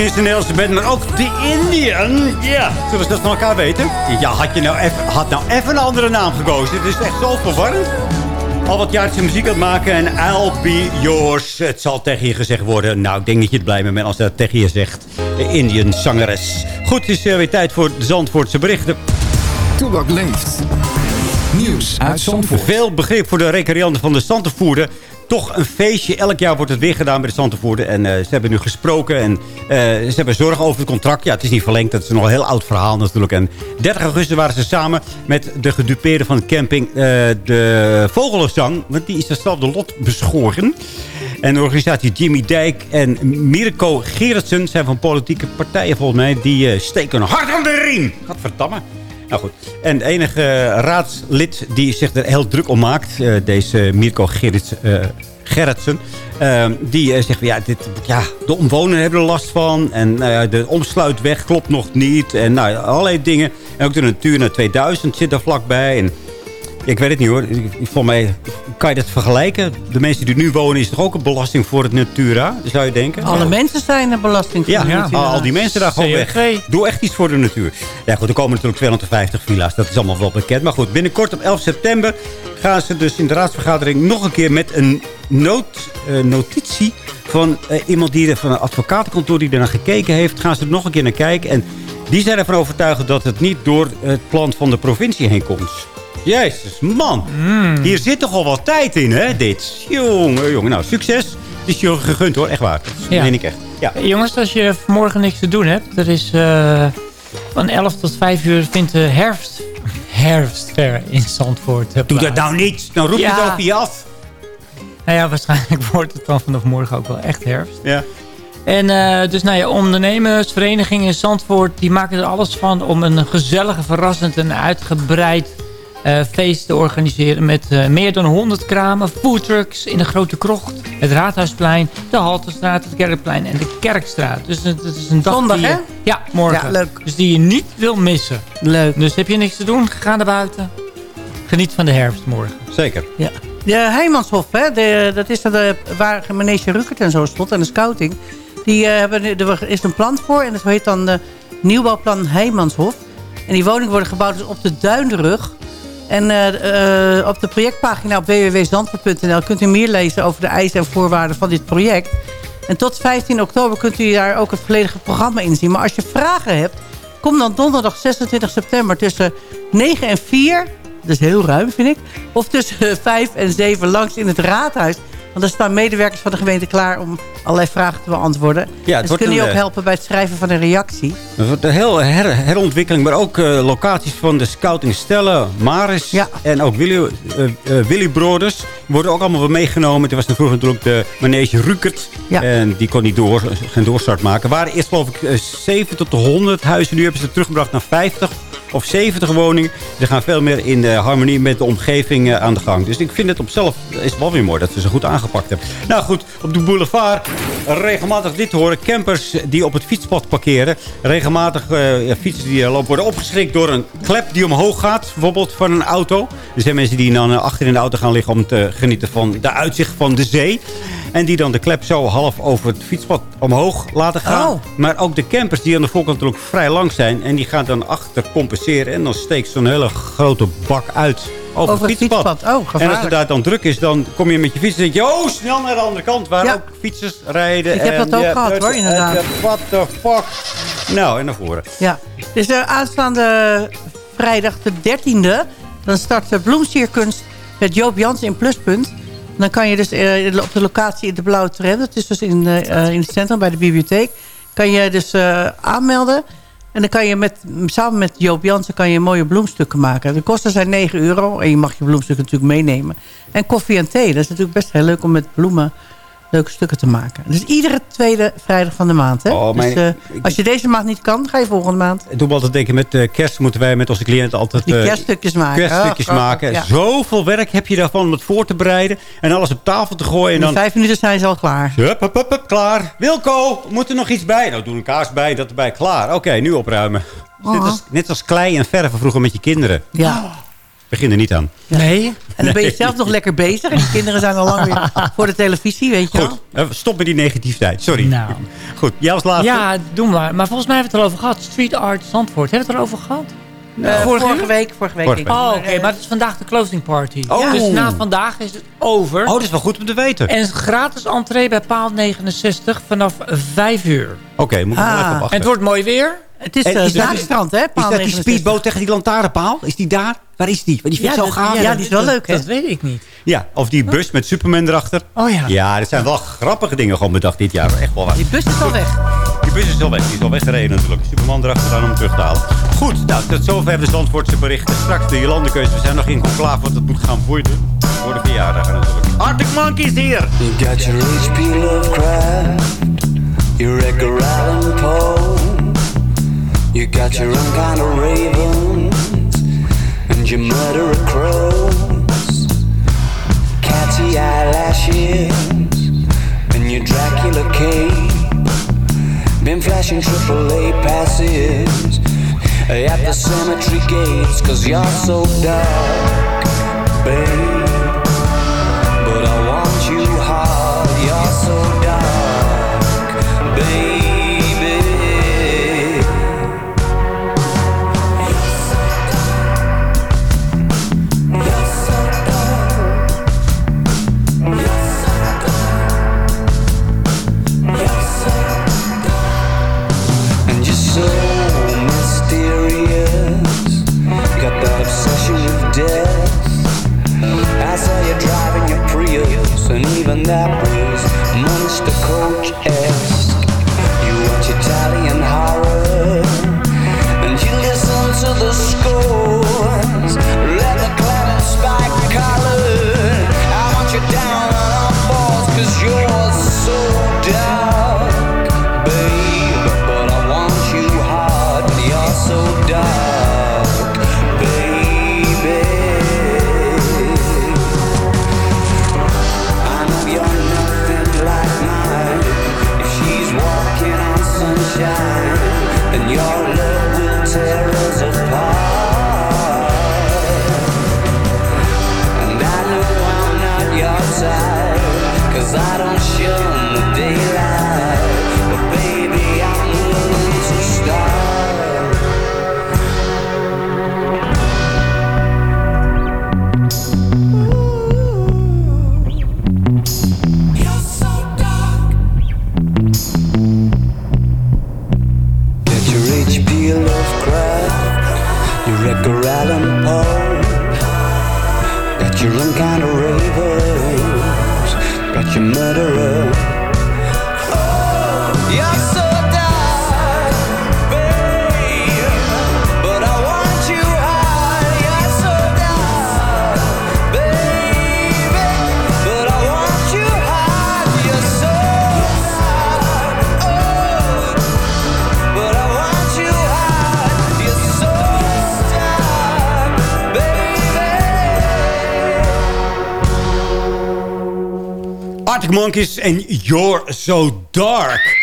is de Nederlandse band, maar ook de Indian. Ja, zullen we dat van elkaar weten? Ja, had je nou even, had nou even een andere naam gekozen. Het is echt zo verwarrend. Al wat jaartjes muziek aan het maken en I'll be yours. Het zal tegen je gezegd worden. Nou, ik denk dat je het blij mee bent als dat tegen je zegt. De Indian zangeres. Goed, het is eh, weer tijd voor de Zandvoortse berichten. Toebak leeft. Nieuws uit Zandvoort. Veel begrip voor de recreanten van de Santenvoerder. Toch een feestje. Elk jaar wordt het weer gedaan bij de Santenvoerder. En eh, ze hebben nu gesproken en eh, ze hebben zorgen over het contract. Ja, het is niet verlengd. Dat is nog een heel oud verhaal natuurlijk. En 30 augustus waren ze samen met de gedupeerden van de camping eh, de Vogelenzang. Want die is hetzelfde lot beschoren. En de organisatie Jimmy Dijk en Mirko Gerritsen zijn van politieke partijen volgens mij. Die steken hard aan de riem. Gadverdamme. Nou goed. En de enige eh, raadslid die zich er heel druk om maakt, eh, deze Mirko Gerrits, eh, Gerritsen, die zegt, ja, dit, ja, de omwonenden hebben er last van. En nou de omsluitweg klopt nog niet. En nou, allerlei dingen. En ook de Natuur naar 2000 zit er vlakbij. Ik weet het niet hoor. Ik- Volgens mij kan je dat vergelijken. De mensen die er nu wonen is toch ook een belasting voor het Natura? Zou je denken? Alle mensen zijn er belasting voor. Ja, natuurlijk. al die mensen daar gewoon weg. Doe echt iets voor de natuur. Ja goed, er komen natuurlijk 250 villa's. Dat is allemaal wel bekend. Maar goed, binnenkort op 11 september gaan ze dus in de raadsvergadering nog een keer met een nood, eh, notitie van eh, iemand die er, van een advocatenkantoor die er naar gekeken heeft. Gaan ze er nog een keer naar kijken. En die zijn ervan overtuigd dat het niet door het plan van de provincie heen komt. Jezus, man. Hier zit toch al wat tijd in, hè, dit. Jongen, jongen. Nou, succes. Het is je gegund, hoor. Echt waar. Dat Ja. meen ik echt. Ja. Jongens, als je vanmorgen niks te doen hebt. Er is eh, van 11 tot 5 uur vindt de herfst, herfstfair in Zandvoort eh, Doe dat nou niet. Dan roep je het over je af. Nou ja, waarschijnlijk wordt het dan vanaf morgen ook wel echt herfst. Ja. En eh, dus nou ja, ondernemersverenigingen in Zandvoort... die maken er alles van om een gezellige, verrassend en uitgebreid eh, feest te organiseren... met eh, meer dan 100 kramen, foodtrucks in de Grote Krocht... het Raadhuisplein, de Halterstraat, het Kerkplein en de Kerkstraat. Dus het, het is een dag Zondag, die je- hè? Ja, morgen. Ja, leuk. Dus die je niet wil missen. Leuk. Dus heb je niks te doen, ga naar buiten. Geniet van de herfst morgen. Zeker. Ja. De Heimanshof, hè, de, dat is de, waar Manege Ruckert en zo stond. En de scouting. Die eh, hebben, er is een plan voor. En dat heet dan de nieuwbouwplan Heimanshof. En die woningen worden gebouwd dus op de Duinrug. En eh, eh, op de projectpagina op www.zandvoort.nl kunt u meer lezen over de eisen en voorwaarden van dit project. En tot 15 oktober kunt u daar ook het volledige programma in zien. Maar als je vragen hebt, kom dan donderdag 26 september tussen 9 en 4 dat is heel ruim, vind ik. Of tussen 5 en 7 langs in het raadhuis. Want er staan medewerkers van de gemeente klaar om allerlei vragen te beantwoorden. Ja, het en ze wordt kunnen je een, ook eh, helpen bij het schrijven van een reactie. Het wordt een heel her- herontwikkeling, maar ook eh, locaties van de Scouting Stella, Maris en ook Willy, eh, Willy Brothers worden ook allemaal meegenomen. Er was toen vroeger natuurlijk de manege Rukert en die kon niet door, geen doorstart maken. Er waren eerst geloof ik eh, 7 tot de 100 huizen, nu hebben ze het teruggebracht naar 50 of 70 woningen. Ze gaan veel meer in harmonie met de omgeving aan de gang. Dus ik vind het op zelf is wel weer mooi dat ze ze goed aangepakt hebben. Nou goed, op de boulevard regelmatig dit horen. Campers die op het fietspad parkeren. Regelmatig eh, ja, fietsers die eh, lopen worden opgeschrikt door een klep die omhoog gaat. Bijvoorbeeld van een auto. Er zijn mensen die dan eh, achter in de auto gaan liggen om te genieten van de uitzicht van de zee. En die dan de klep zo half over het fietspad omhoog laten gaan. Oh. Maar ook de campers die aan de voorkant natuurlijk vrij lang zijn. En die gaan dan achter compenseren. En dan steekt zo'n hele grote bak uit over, Over het het fietspad. fietspad. Oh, en gevaarlijk. als het daar dan druk is, dan kom je met je fiets en denk je... Oh, snel naar de andere kant, waar Ja. ook fietsers rijden. Ik heb en dat ook gehad, hoor, inderdaad. What the fuck? Nou, en naar voren. Ja. Dus de aanstaande vrijdag de 13e... dan start de bloemsierkunst met Joop Jansen in Pluspunt. Dan kan je dus eh, op de locatie in de Blauwe Tram... dat is dus in, eh, eh, in het centrum bij de bibliotheek... kan je dus eh, aanmelden... En dan kan je met, samen met Joop Jansen kan je mooie bloemstukken maken. De kosten zijn 9 euro. En je mag je bloemstukken natuurlijk meenemen. En koffie en thee. Dat is natuurlijk best heel leuk om met bloemen leuke stukken te maken. Dus iedere tweede vrijdag van de maand. Hè? Oh, mijn- dus, eh, als je deze maand niet kan, ga je volgende maand. Ik doe me altijd denken, met eh, kerst moeten wij met onze cliënten altijd... Die eh, kerststukjes maken. Kerststukjes Oh, oh, maken. ja. Zoveel werk heb je daarvan om het voor te bereiden. En alles op tafel te gooien. En In dan... vijf minuten zijn ze al klaar. Hup, hup, hup, hup, klaar. Wilco, moet er nog iets bij? Nou, doe een kaars bij, dat erbij. Klaar. Oké, nu opruimen. Net, als, net als klei en verven vroeger met je kinderen. Ja. Begin er niet aan. Nee. En dan ben je Nee. zelf nog lekker bezig. En die kinderen zijn al lang weer voor de televisie, weet je wel. Goed, eh, stop met die negativiteit. Sorry. Nou. Goed, jij als laatste. Ja, doe maar. Maar volgens mij hebben we het erover gehad. Street Art Zandvoort. Hebben we het erover gehad? Eh, vorige, week, vorige week. Vorige. Oh, oké. maar het is vandaag de closing party. Oh. Dus na vandaag is het over. Oh, dat is wel goed om te weten. En gratis entree bij paal 69 vanaf 5 uur. Oké, moet ik wel Ah. even En wachten. het wordt mooi weer. Het is En uh, is dat- Zaagstrand, hè? Is Paal dat die 69. speedboot tegen die lantaarnpaal? Is die daar? Waar is die? Want die vindt Ja, zo gaaf. ja, Ja, die is wel leuk, hè? Dat weet ik niet. of die bus met Superman erachter. Oh ja. Ja, dat zijn wel grappige dingen gewoon bedacht dit jaar. Echt wel waar. Die bus is al weg. Die bus is al weg. Die is al weggereden natuurlijk. Superman erachteraan om hem terug te halen. Goed, nou, tot zover de Zandvoortse berichten. Straks de Jolandekeuze. We zijn nog in conclave, want het moet gaan worden. Voor de verjaardag natuurlijk. Arctic Monkeys hier. You got your HP Lovecraft, your Edgar Allan Poe. You got your own kind of ravens, and your murderer crows. Catty eyelashes, and your Dracula cape. Been flashing AAA passes at the cemetery gates, cause you're so dark, babe. But I want you hard, you're so dark, baby. That Monkeys en You're So Dark.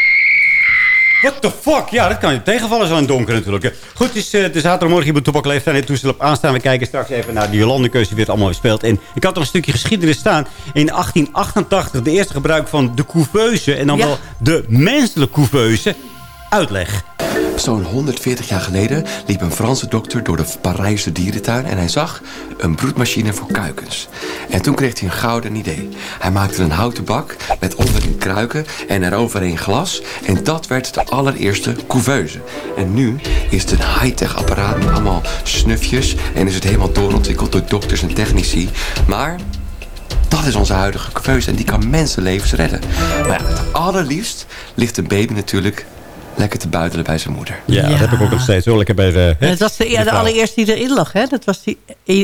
What the fuck? Ja, dat kan je tegenvallen zo in het donker natuurlijk. Goed, het is uh, de zaterdagmorgen hier bij Toepak Leeftijd. En toestel op aanstaan. We kijken straks even naar die Jolandekeuze die het allemaal speelt. En ik had nog een stukje geschiedenis staan. In 1888 de eerste gebruik van de couveuse. En dan Ja. wel de menselijke couveuse. Uitleg. Zo'n 140 jaar geleden liep een Franse dokter door de Parijse dierentuin en hij zag een broedmachine voor kuikens. En toen kreeg hij een gouden idee. Hij maakte een houten bak met onderin kruiken en eroverheen glas. En dat werd de allereerste couveuse. En nu is het een high-tech apparaat met allemaal snufjes en is het helemaal doorontwikkeld door dokters en technici. Maar dat is onze huidige couveuse en die kan mensenlevens redden. Maar ja, het allerliefst ligt een baby natuurlijk lekker te buitelen bij zijn moeder. Ja, dat heb ik ook nog steeds. Zo lekker bij de... En dat was de, ja, de allereerste die erin lag, hè? Dat was die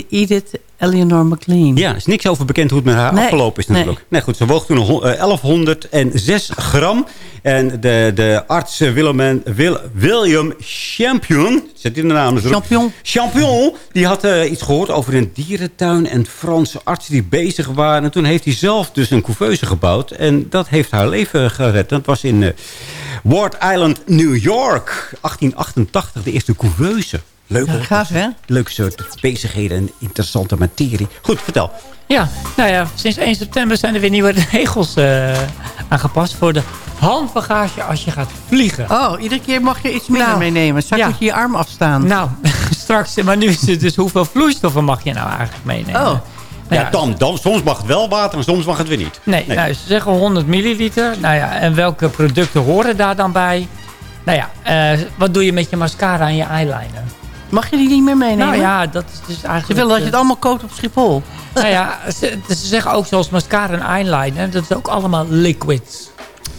Edith Eleanor McLean. Ja, er is niks over bekend hoe het met haar Nee, afgelopen is natuurlijk. Nee. goed, ze woog toen hon- eh, 1106 gram. En de, de arts Willem, Wil, William Champion, zet in de naam dus erop. Champion. Champion, die had eh, iets gehoord over een dierentuin en Franse artsen die bezig waren. En toen heeft hij zelf dus een couveuse gebouwd. En dat heeft haar leven gered. Dat was in eh, Ward Island, New York. 1888, de eerste couveuse. Leuke, Ja, gaaf, hè? leuke soort bezigheden en interessante materie. Goed, vertel. Ja, nou ja, sinds 1 september zijn er weer nieuwe regels eh, aangepast voor de handbagage als je gaat vliegen. Oh, iedere keer mag je iets minder Nou, meenemen. Straks ja. moet je je arm afstaan. Nou, straks, maar nu is het dus hoeveel vloeistoffen mag je nou eigenlijk meenemen? Oh. Ja, Ja. dan, dan, soms mag het wel water en soms mag het weer niet. Nee, Nou, ze zeggen 100 milliliter. Nou ja, en welke producten horen daar dan bij? Nou ja, eh, wat doe je met je mascara en je eyeliner? Mag je die niet meer meenemen? Nou ja, dat is dus Ze eigenlijk... willen dat je eh, het allemaal koopt op Schiphol. Nou ja, ze, ze zeggen ook zoals mascara en eyeliner. Dat is ook allemaal liquids.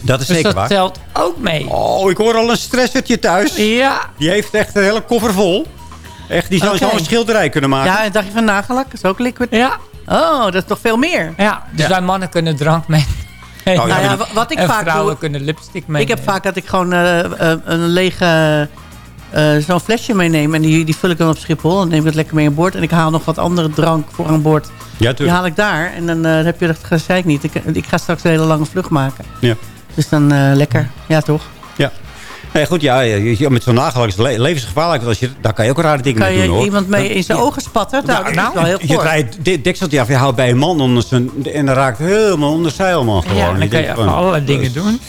Dat is Dus zeker dat waar. telt ook mee. Oh, ik hoor al een stressertje thuis. Ja. Die heeft echt een hele koffer vol. Echt, die zou Oké. zo'n schilderij kunnen maken. Ja, en dacht je van nagellak? Dat is ook liquid. Ja. Oh, dat is toch veel meer? Ja, dus wij mannen kunnen drank mee. Oh, Nou ja, wa- wat ik en vaak vrouwen doe- kunnen lipstick mee. Ik heb vaak dat ik gewoon eh, eh, een lege... eh, zo'n flesje meeneem. En die, die vul ik dan op Schiphol. Dan neem ik het lekker mee aan boord. En ik haal nog wat andere drank voor aan boord. Ja, Die tuurlijk. haal ik daar. En dan eh, heb je dat gezeik niet. Ik, ik ga straks een hele lange vlucht maken. Ja. Dus dan eh, lekker. Ja, toch? Ja. Nee, goed, ja, je- je- met zo'n nagellak is het le- levensgevaarlijk. want Als je, daar kan je ook rare dingen Kan mee doen, je hoor. iemand mee in zijn ogen spatten? Nou, dat is wel heel je draait dit dekseltje af, je houdt bij een man onder zijn... En dan raakt helemaal onder zeilman gewoon. Ja, dan Ik kan je van, allerlei dingen dus- doen.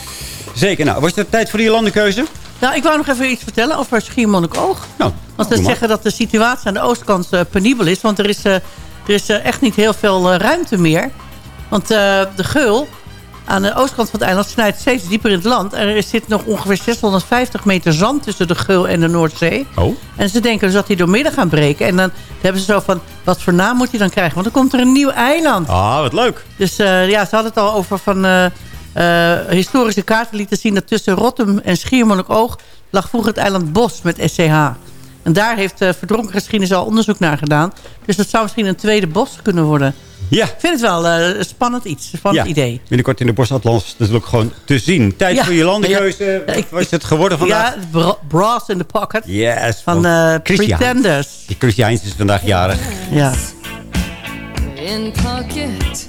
Zeker. Nou, was het tijd voor die landenkeuze? Nou, ik wou nog even iets vertellen over Schiermonnikoog. Nou, Want ze zeggen dat de situatie aan de oostkant eh, penibel is. Want er is, eh, er is eh, echt niet heel veel ruimte meer. Want de geul aan de oostkant van het eiland snijdt steeds dieper in het land. En er zit nog ongeveer 650 meter zand tussen de geul en de Noordzee. Oh. En ze denken dus dat die doormidden gaan breken. En dan hebben ze zo van, wat voor naam moet je dan krijgen? Want dan komt er een nieuw eiland. Ah, wat leuk. Dus ja, ze hadden het al over van... eh, eh, historische kaarten lieten zien dat tussen Rottum en Schiermonnikoog... lag vroeger het eiland Bos met SCH. En daar heeft uh, verdronken geschiedenis al onderzoek naar gedaan. Dus dat zou misschien een tweede bos kunnen worden. Ja. Ik vind het wel eh, een spannend iets, een spannend ja. idee. Binnenkort in de Bosatlas natuurlijk gewoon te zien. Tijd Ja. voor je landenkeuze. Ja, Wat is het geworden vandaag? Ja, bra- Brass in the Pocket Yes. van eh Christian. Pretenders. Die Christian is vandaag jarig. Ja. in pocket.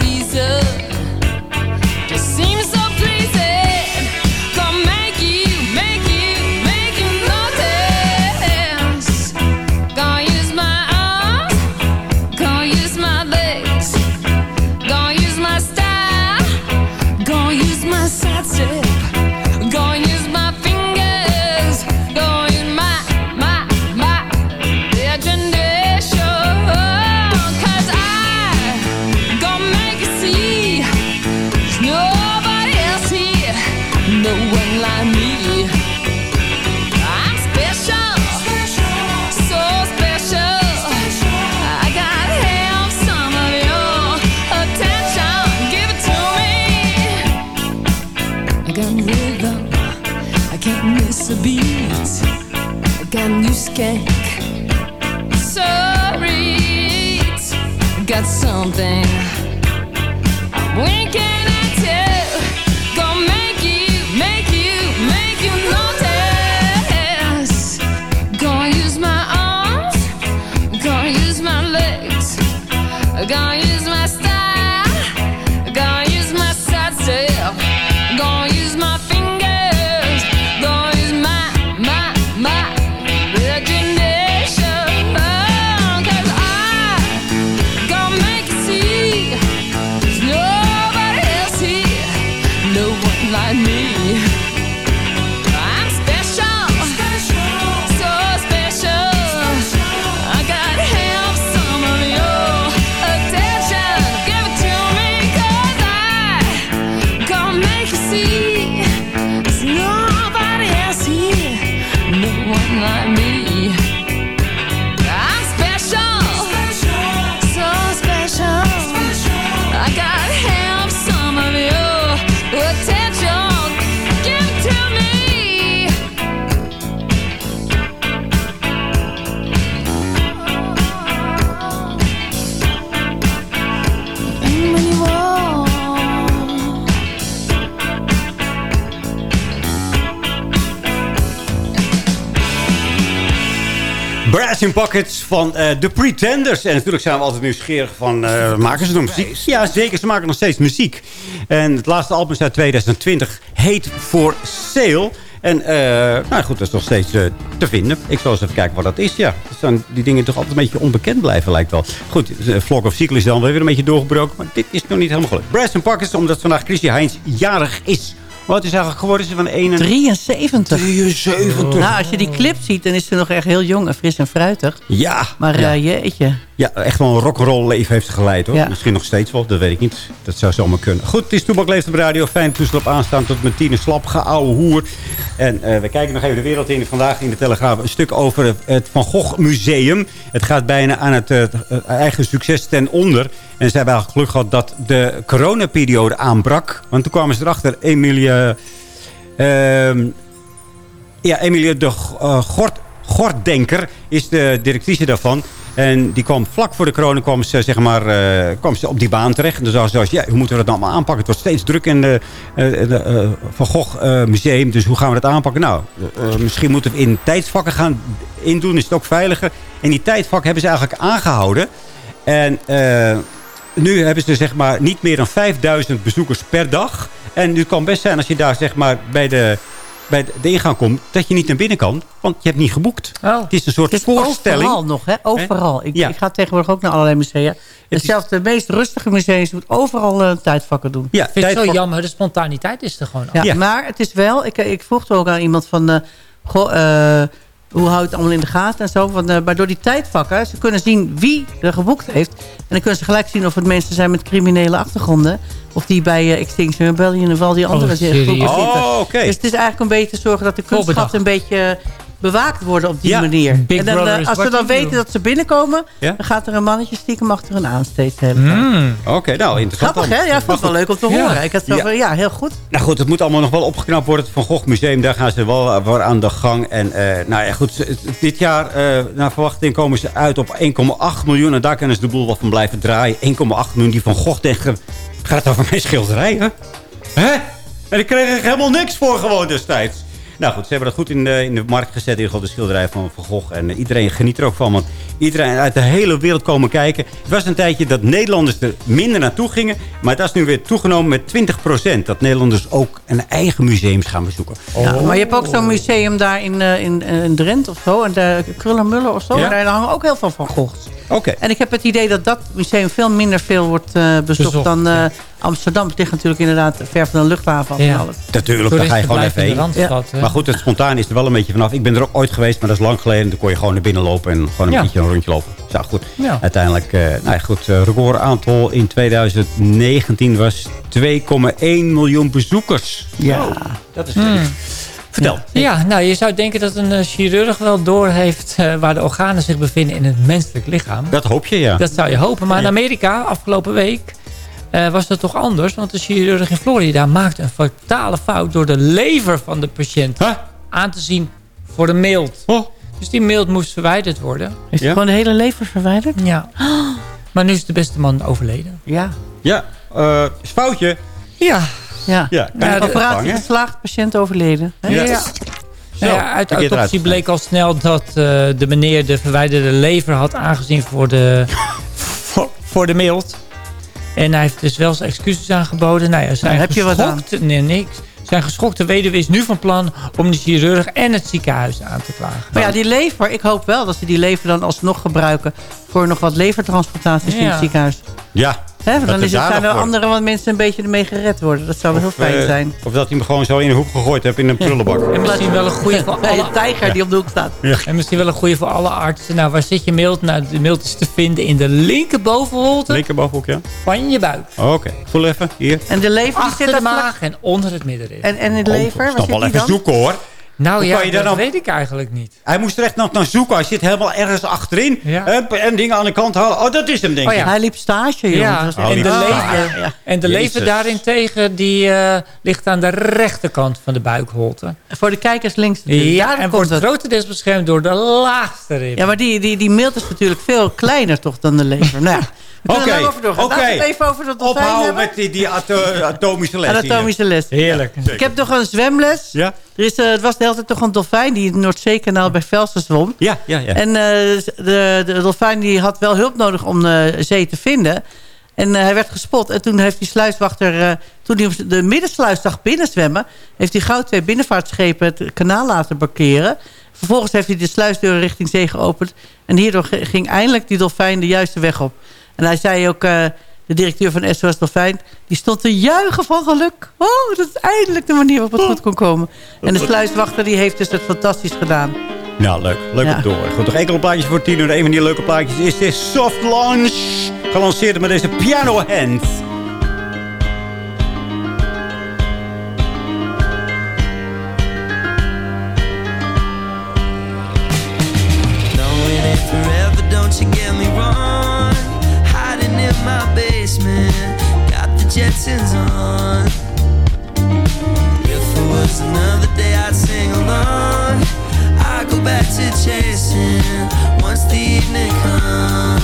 Pockets van eh The Pretenders. En natuurlijk zijn we altijd nieuwsgierig van... eh, maken ze nog muziek? Ja, zeker. Ze maken nog steeds muziek. En het laatste album is uit 2020. Heet For Sale. En eh, nou goed, dat is nog steeds te vinden. Ik zal eens even kijken wat dat is. Ja, zijn die dingen toch altijd een beetje onbekend blijven, lijkt wel. Goed, uh, Flock of Cycle is dan weer een beetje doorgebroken. Maar dit is nog niet helemaal gelukt. Brass in Pockets, omdat vandaag Chrissy Heinz jarig is. Wat is eigenlijk geworden? Is ze van 1 73. 73. Nou, als je die clip ziet, dan is ze nog echt heel jong en fris en fruitig. Ja. Maar ja. eh, jeetje. Ja, echt wel een rock'n'roll leven heeft ze geleid hoor. Ja. Misschien nog steeds wel, dat weet ik niet. Dat zou zomaar kunnen. Goed, het is Toebak Leeft op Radio. Fijn toestel op aanstaan tot met tien slap geouwe hoer. En eh, we kijken nog even de wereld in. Vandaag in de Telegraaf een stuk over het Van Gogh Museum. Het gaat bijna aan het eh, eigen succes ten onder. En ze hebben eigenlijk geluk gehad dat de coronaperiode aanbrak. Want toen kwamen ze erachter, Emilie... ehm, ja, Emilie de uh, Gort, Gortdenker is de directrice daarvan. En die kwam vlak voor de corona kwam ze, zeg maar, uh, kwam ze op die baan terecht. En toen zei ze, ja, hoe moeten we dat allemaal aanpakken? Het wordt steeds druk in uh, de uh, Van Gogh museum. Dus hoe gaan we dat aanpakken? Nou, misschien moeten we in tijdsvakken gaan indoen. Is het ook veiliger? En die tijdvakken hebben ze eigenlijk aangehouden. En nu hebben ze zeg maar niet meer dan 5000 bezoekers per dag. En het kan best zijn als je daar zeg maar bij de bij de ingang komt, dat je niet naar binnen kan. Want je hebt niet geboekt. Oh. Het is een soort het is voorstelling. Overal nog, hè? Overal. Ik, ja. ik, ga tegenwoordig ook naar allerlei musea. Het zelfs de meest rustige museums moet overal uh, tijdvakken doen. Ja, ik vind het zo jammer. De spontaniteit is er gewoon ja, ja, maar het is wel... Ik, ik vroeg er ook aan iemand van... Uh, goh, uh, hoe houdt het allemaal in de gaten en zo. Want, uh, maar door die tijdvakken, ze kunnen zien wie er geboekt heeft. En dan kunnen ze gelijk zien of het mensen zijn met criminele achtergronden. Of die bij uh, Extinction Rebellion of al die andere oh, groepen zitten. Oh, okay. Dus het is eigenlijk een beetje zorgen dat de kunstschatten een beetje bewaakt worden op die ja, manier. Big en dan, uh, als ze dan weten dat ze binnenkomen, ja? dan gaat er een mannetje stiekem achter een aan steeds de hele mm. Oké, okay, nou interessant. Grappig hè? Ja, ik vond het wel leuk om te horen. Ja. Ik had zo ja. Van, ja, heel goed. Nou goed, het moet allemaal nog wel opgeknapt worden. Het Van Gogh Museum, daar gaan ze wel voor aan de gang. En uh, nou ja, goed, dit jaar uh, naar verwachting komen ze uit op 1,8 miljoen. En daar kunnen ze de boel wat van blijven draaien. 1,8 miljoen, die Van Gogh denken, gaat het over mijn schilderijen? Hè? En ik kreeg er helemaal niks voor gewoon destijds. Nou goed, ze hebben dat goed in de, in de markt gezet. In de schilderij van Van Gogh. En uh, iedereen geniet er ook van. Want iedereen uit de hele wereld komen kijken. Het was een tijdje dat Nederlanders er minder naartoe gingen. Maar dat is nu weer toegenomen met 20%. Dat Nederlanders ook een eigen museums gaan bezoeken. Oh. Ja, maar je hebt ook zo'n museum daar in, uh, in, in Drenthe of zo. En de Krullenmullen of zo. Ja? En daar hangen ook heel veel Van Goghs. Oké. Okay. En ik heb het idee dat dat museum veel minder veel wordt uh, bezocht, bezocht, dan uh, ja. Amsterdam. Het ligt natuurlijk inderdaad ver van de luchthaven af ja. en alles. Natuurlijk, daar ga je gewoon even heen. Ja. Maar goed, het spontaan is er wel een beetje vanaf. Ik ben er ook ooit geweest, maar dat is lang geleden. Dan kon je gewoon naar binnen lopen en gewoon een beetje een rondje lopen. Zo goed. Uiteindelijk, uh, nou ja, goed, record aantal in 2019 was 2,1 miljoen bezoekers. Ja, oh, dat is hmm. Vertel. Ja, nou, je zou denken dat een uh, chirurg wel door heeft uh, waar de organen zich bevinden in het menselijk lichaam. Dat hoop je, ja. Dat zou je hopen. Maar in Amerika, afgelopen week, uh, was dat toch anders. Want de chirurg in Florida maakte een fatale fout door de lever van de patiënt huh? aan te zien voor de mild. Oh. Dus die mild moest verwijderd worden. Is ja? gewoon de hele lever verwijderd? Ja. Oh. Maar nu is de beste man overleden. Ja. Ja, is foutje. Ja. Ja, ja ja de operatie geslaagd, patiënt overleden. Ja. ja. ja. ja uit de autopsie bleek al snel dat uh, de meneer de verwijderde lever had aangezien voor de, voor, voor de mild. En hij heeft dus wel zijn excuses aangeboden. Nou ja, zijn nou, heb je wat aan? Nee, niks. Zijn geschokte weduwe is nu van plan om de chirurg en het ziekenhuis aan te klagen. Maar ja, die lever, ik hoop wel dat ze die lever dan alsnog gebruiken... voor nog wat levertransplantaties in het ziekenhuis. Ja, He, want dan is het, zijn er andere wat mensen een beetje ermee gered worden. Dat zou wel heel fijn uh, zijn. Of dat hij hem gewoon zo in de hoek gegooid hebt in een prullenbak. En misschien wel een goede voor alle... Een tijger die op de hoek staat. Ja. En misschien wel een goede voor alle artsen. Nou, waar zit je mild? Nou, de mild is te vinden in de linkerbovenholte. Linkerbovenhoek, ja. Van je buik. Oh, Oké, okay. voel even. Hier. En de lever Achter zit de maag en onder het middenrif. En, en het lever, oh, waar zit wel even dan? zoeken hoor. Nou Hoe ja, dat dan... weet ik eigenlijk niet. Hij moest er echt nog naar zoeken. Hij zit helemaal ergens achterin. Ja. Hup, en dingen aan de kant halen. Oh, dat is hem, denk ik. Oh, ja. Hij liep stage, jongen. Ja, en, de lever, Ja. en de Jezus. lever daarentegen die, eh, ligt aan de rechterkant van de buikholte. Voor de kijkers links natuurlijk. Ja, en wordt het. grotendeels beschermd door de laagste rib. Ja, maar die, die, die mild is natuurlijk veel kleiner toch dan de lever. nou Oké, oké. Laten we het even over dat dolfijn Ophouden met die, die ato- atomische les. Anatomische les. Heerlijk. Ik heb nog een zwemles. Ja? Er is, eh, het was de hele tijd toch een dolfijn die in het Noordzeekanaal bij Velsen zwom. Ja, ja, ja. En eh, de, de dolfijn die had wel hulp nodig om de zee te vinden. En eh, hij werd gespot. En toen heeft die sluiswachter, eh, toen hij op de middensluis zag binnenzwemmen... heeft hij gauw twee binnenvaartschepen het kanaal laten blokkeren. Vervolgens heeft hij de sluisdeuren richting zee geopend. En hierdoor ging eindelijk die dolfijn de juiste weg op. En hij zei ook, eh, de directeur van SOS Dolfijn... die stond te juichen van geluk. Oh, dat is eindelijk de manier waarop het goed kon komen. En de sluiswachter die heeft dus het fantastisch gedaan. Nou, leuk. Leuk Ja. horen. Goed, nog enkele plaatjes voor tien uur. Een van die leuke plaatjes is de Soft Launch. Gelanceerd met deze piano hand. The Jetsons on. If it was another day, I'd sing along. I go back to chasing once the evening comes.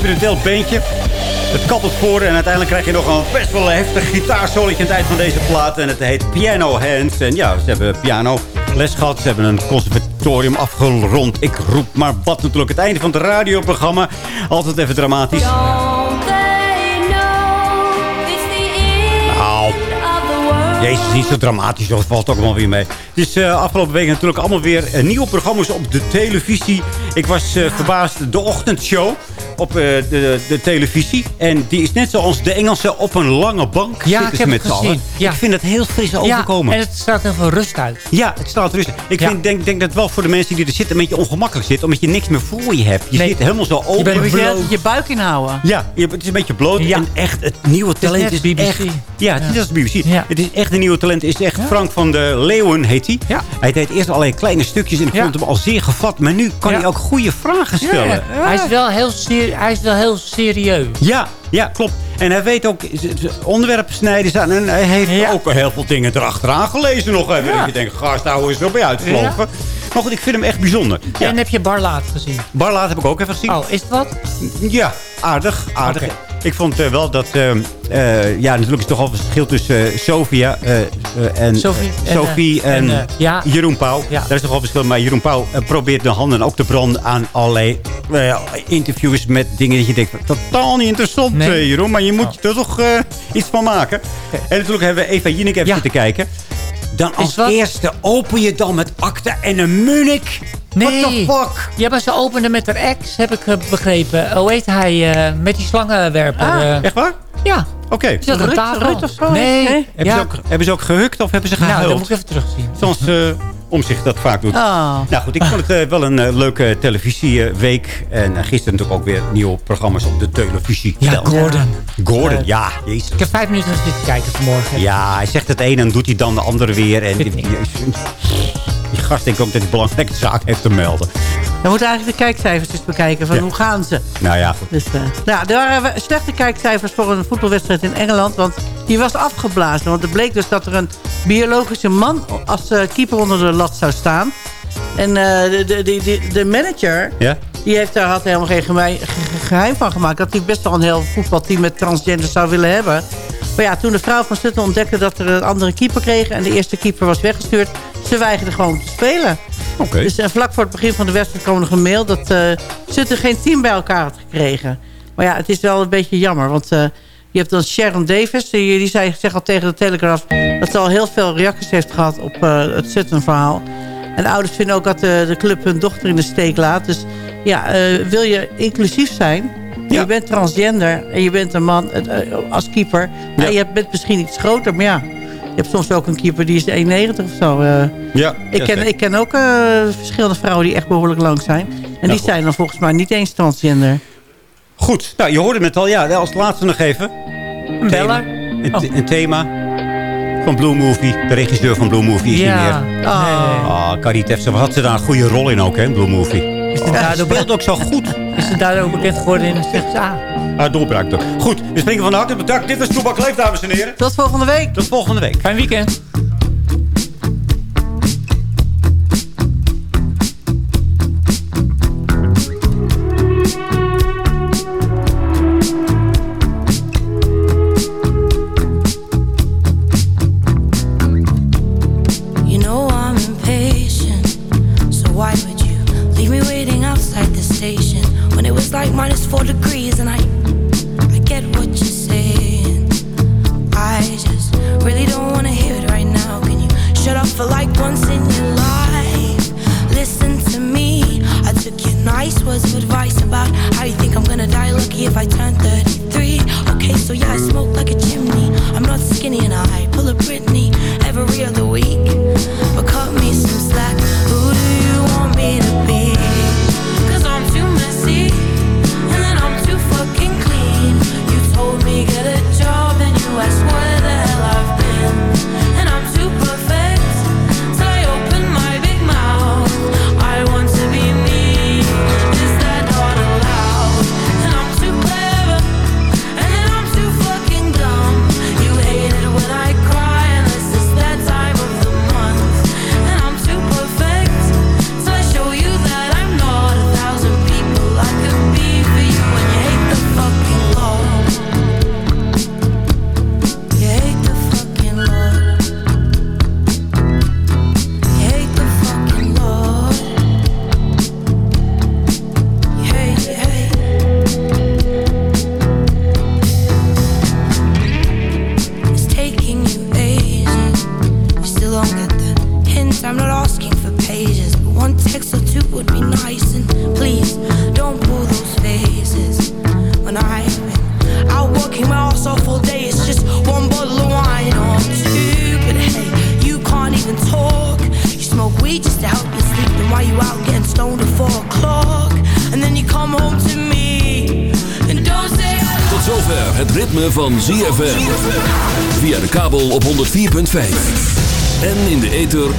Experimenteel beentje. Het kappelt voor en uiteindelijk krijg je nog een best wel heftig gitaarsoletje aan het eind van deze plaat. En het heet Piano Hands. En ja, ze hebben piano les gehad. Ze hebben een conservatorium afgerond. Ik roep maar wat natuurlijk. Het einde van het radioprogramma. Altijd even dramatisch. Nou, Jezus, niet zo dramatisch. Dat valt ook allemaal weer mee. Het is eh, afgelopen week natuurlijk allemaal weer eh, nieuwe programma's op de televisie. Ik was eh, verbaasd. De ochtendshow op eh, de, de televisie. En die is net zoals de Engelse op een lange bank Ja, zitten ik heb met het z'n allen. gezien. Ja. Ik vind het heel fris Ja, overkomen. en het straalt heel veel rust uit. Ja, het staat rustig. Ik Ja. vind, denk, denk dat het wel voor de mensen die er zitten een beetje ongemakkelijk zit. Omdat je niks meer voor je hebt. Je Nee. zit helemaal zo open. Je bent je, je buik inhouden. Ja, je, het is een beetje bloot. Ja. En echt, het nieuwe talent net is, BBC. echt... Ja, het is als BBC. Ja. Het is echt een nieuwe talent. Het is echt Frank van de Leeuwen, heet hij. Ja. Hij deed eerst alleen kleine stukjes en ik Ja. vond hem al zeer gevat. Maar nu kan Ja. hij ook goede vragen stellen. Ja, Hij, is wel heel ser- hij is wel heel serieus. Ja, ja, klopt. En hij weet ook onderwerpen snijden. staan. En hij heeft Ja. ook heel veel dingen erachteraan gelezen nog even. Ja. Je denkt, gast, daar is er bij uitgelopen. Maar goed, ik vind hem echt bijzonder. Ja. En heb je Barlaat gezien? Barlaat heb ik ook even gezien. Oh, is het wat? Ja, aardig, aardig. Ik vond eh, wel dat... eh, ja, natuurlijk is toch al een verschil tussen Sofia en, Sophie en, Sophie en, en, ja. Jeroen Pauw. Ja. Daar is toch al verschil. Maar Jeroen Pauw probeert de handen ook te branden aan allerlei interviews met dingen dat je denkt... Totaal niet interessant, Nee. Jeroen. Maar je moet Oh. er toch iets van maken. En natuurlijk hebben we Eva Jinek even Ja. zitten kijken. Dan als eerste open je dan met akte en een Munich. Nee. What the fuck? Ja, maar ze opende met haar ex, heb ik eh, begrepen. Hoe heet hij? eh, met die slangenwerper. Ah, eh. Echt waar? Ja. Oké. Aan Ruud- tafel. Ruud of zo? Nee. Nee? Hebben, Ja. ze ook, hebben ze ook gehukt of hebben ze gehuild? Nou, dat moet ik even terugzien. Zoals uh, om zich dat vaak doet. Oh. Nou goed, ik vond het wel een leuke televisieweek. En gisteren natuurlijk ook weer nieuwe programma's op de televisie. Ja, Stel. Gordon. Gordon, ja. Jezus. Ik heb vijf minuten zitten kijken vanmorgen. Ja, hij zegt het een en doet hij dan de andere weer. En die, gast denkt ook dat hij belangrijke zaak heeft te melden. We moeten eigenlijk de kijkcijfers eens bekijken. Van Ja. hoe gaan ze? Nou ja, goed. Dus, eh, nou, er waren slechte kijkcijfers voor een voetbalwedstrijd in Engeland. Want die was afgeblazen. Want het bleek dus dat er een biologische man als eh, keeper onder de lat zou staan. En eh, de, de, de, manager, Ja? die heeft daar had helemaal geen geheim, ge- geheim van gemaakt. Dat hij best wel een heel voetbalteam met transgenders zou willen hebben. Maar ja, toen de vrouw van Sutton ontdekte dat er een andere keeper kreeg... en de eerste keeper was weggestuurd, ze weigerde gewoon te spelen. Oké. Dus eh, vlak voor het begin van de wedstrijd kwam nog een mail... dat eh Sutton geen team bij elkaar had gekregen. Maar ja, het is wel een beetje jammer. Want eh, je hebt dan Sharon Davis. Die, die zei, zegt al tegen de Telegraph... dat ze al heel veel reacties heeft gehad op eh, het Sutton-verhaal. En de ouders vinden ook dat de, de club hun dochter in de steek laat. Dus ja, eh, wil je inclusief zijn... Je bent transgender en je bent een man eh, eh, als keeper. En je bent misschien iets groter, maar ja... Je hebt soms ook een keeper die is 1,90 of zo. eh. Ja, ik, ja, ken, ik ken ook eh, verschillende vrouwen die echt behoorlijk lang zijn. En die zijn dan volgens mij niet eens transgender. Goed, nou, je hoorde het al. Ja, als laatste nog even. Een beller? Een, the- een thema van Blue Movie. De regisseur van Blue Movie is Ja. niet meer. Oh. Ah, Carrie Tefse, wat had ze daar een goede rol in ook, hè, Blue Movie. Is het Ze daardoor, speelt ook zo goed. Is het daardoor ook bekend geworden in de slechts A? Ah, doorbraak toch. Goed, we springen van de harte. Bedankt. Dit was Toebak Leef, dames en heren. Tot volgende week. Tot volgende week. Fijn weekend. Once in your life? Listen to me. I took your nice words of advice about how you think I'm gonna die lucky if I turn 33. Okay, so yeah, I smoke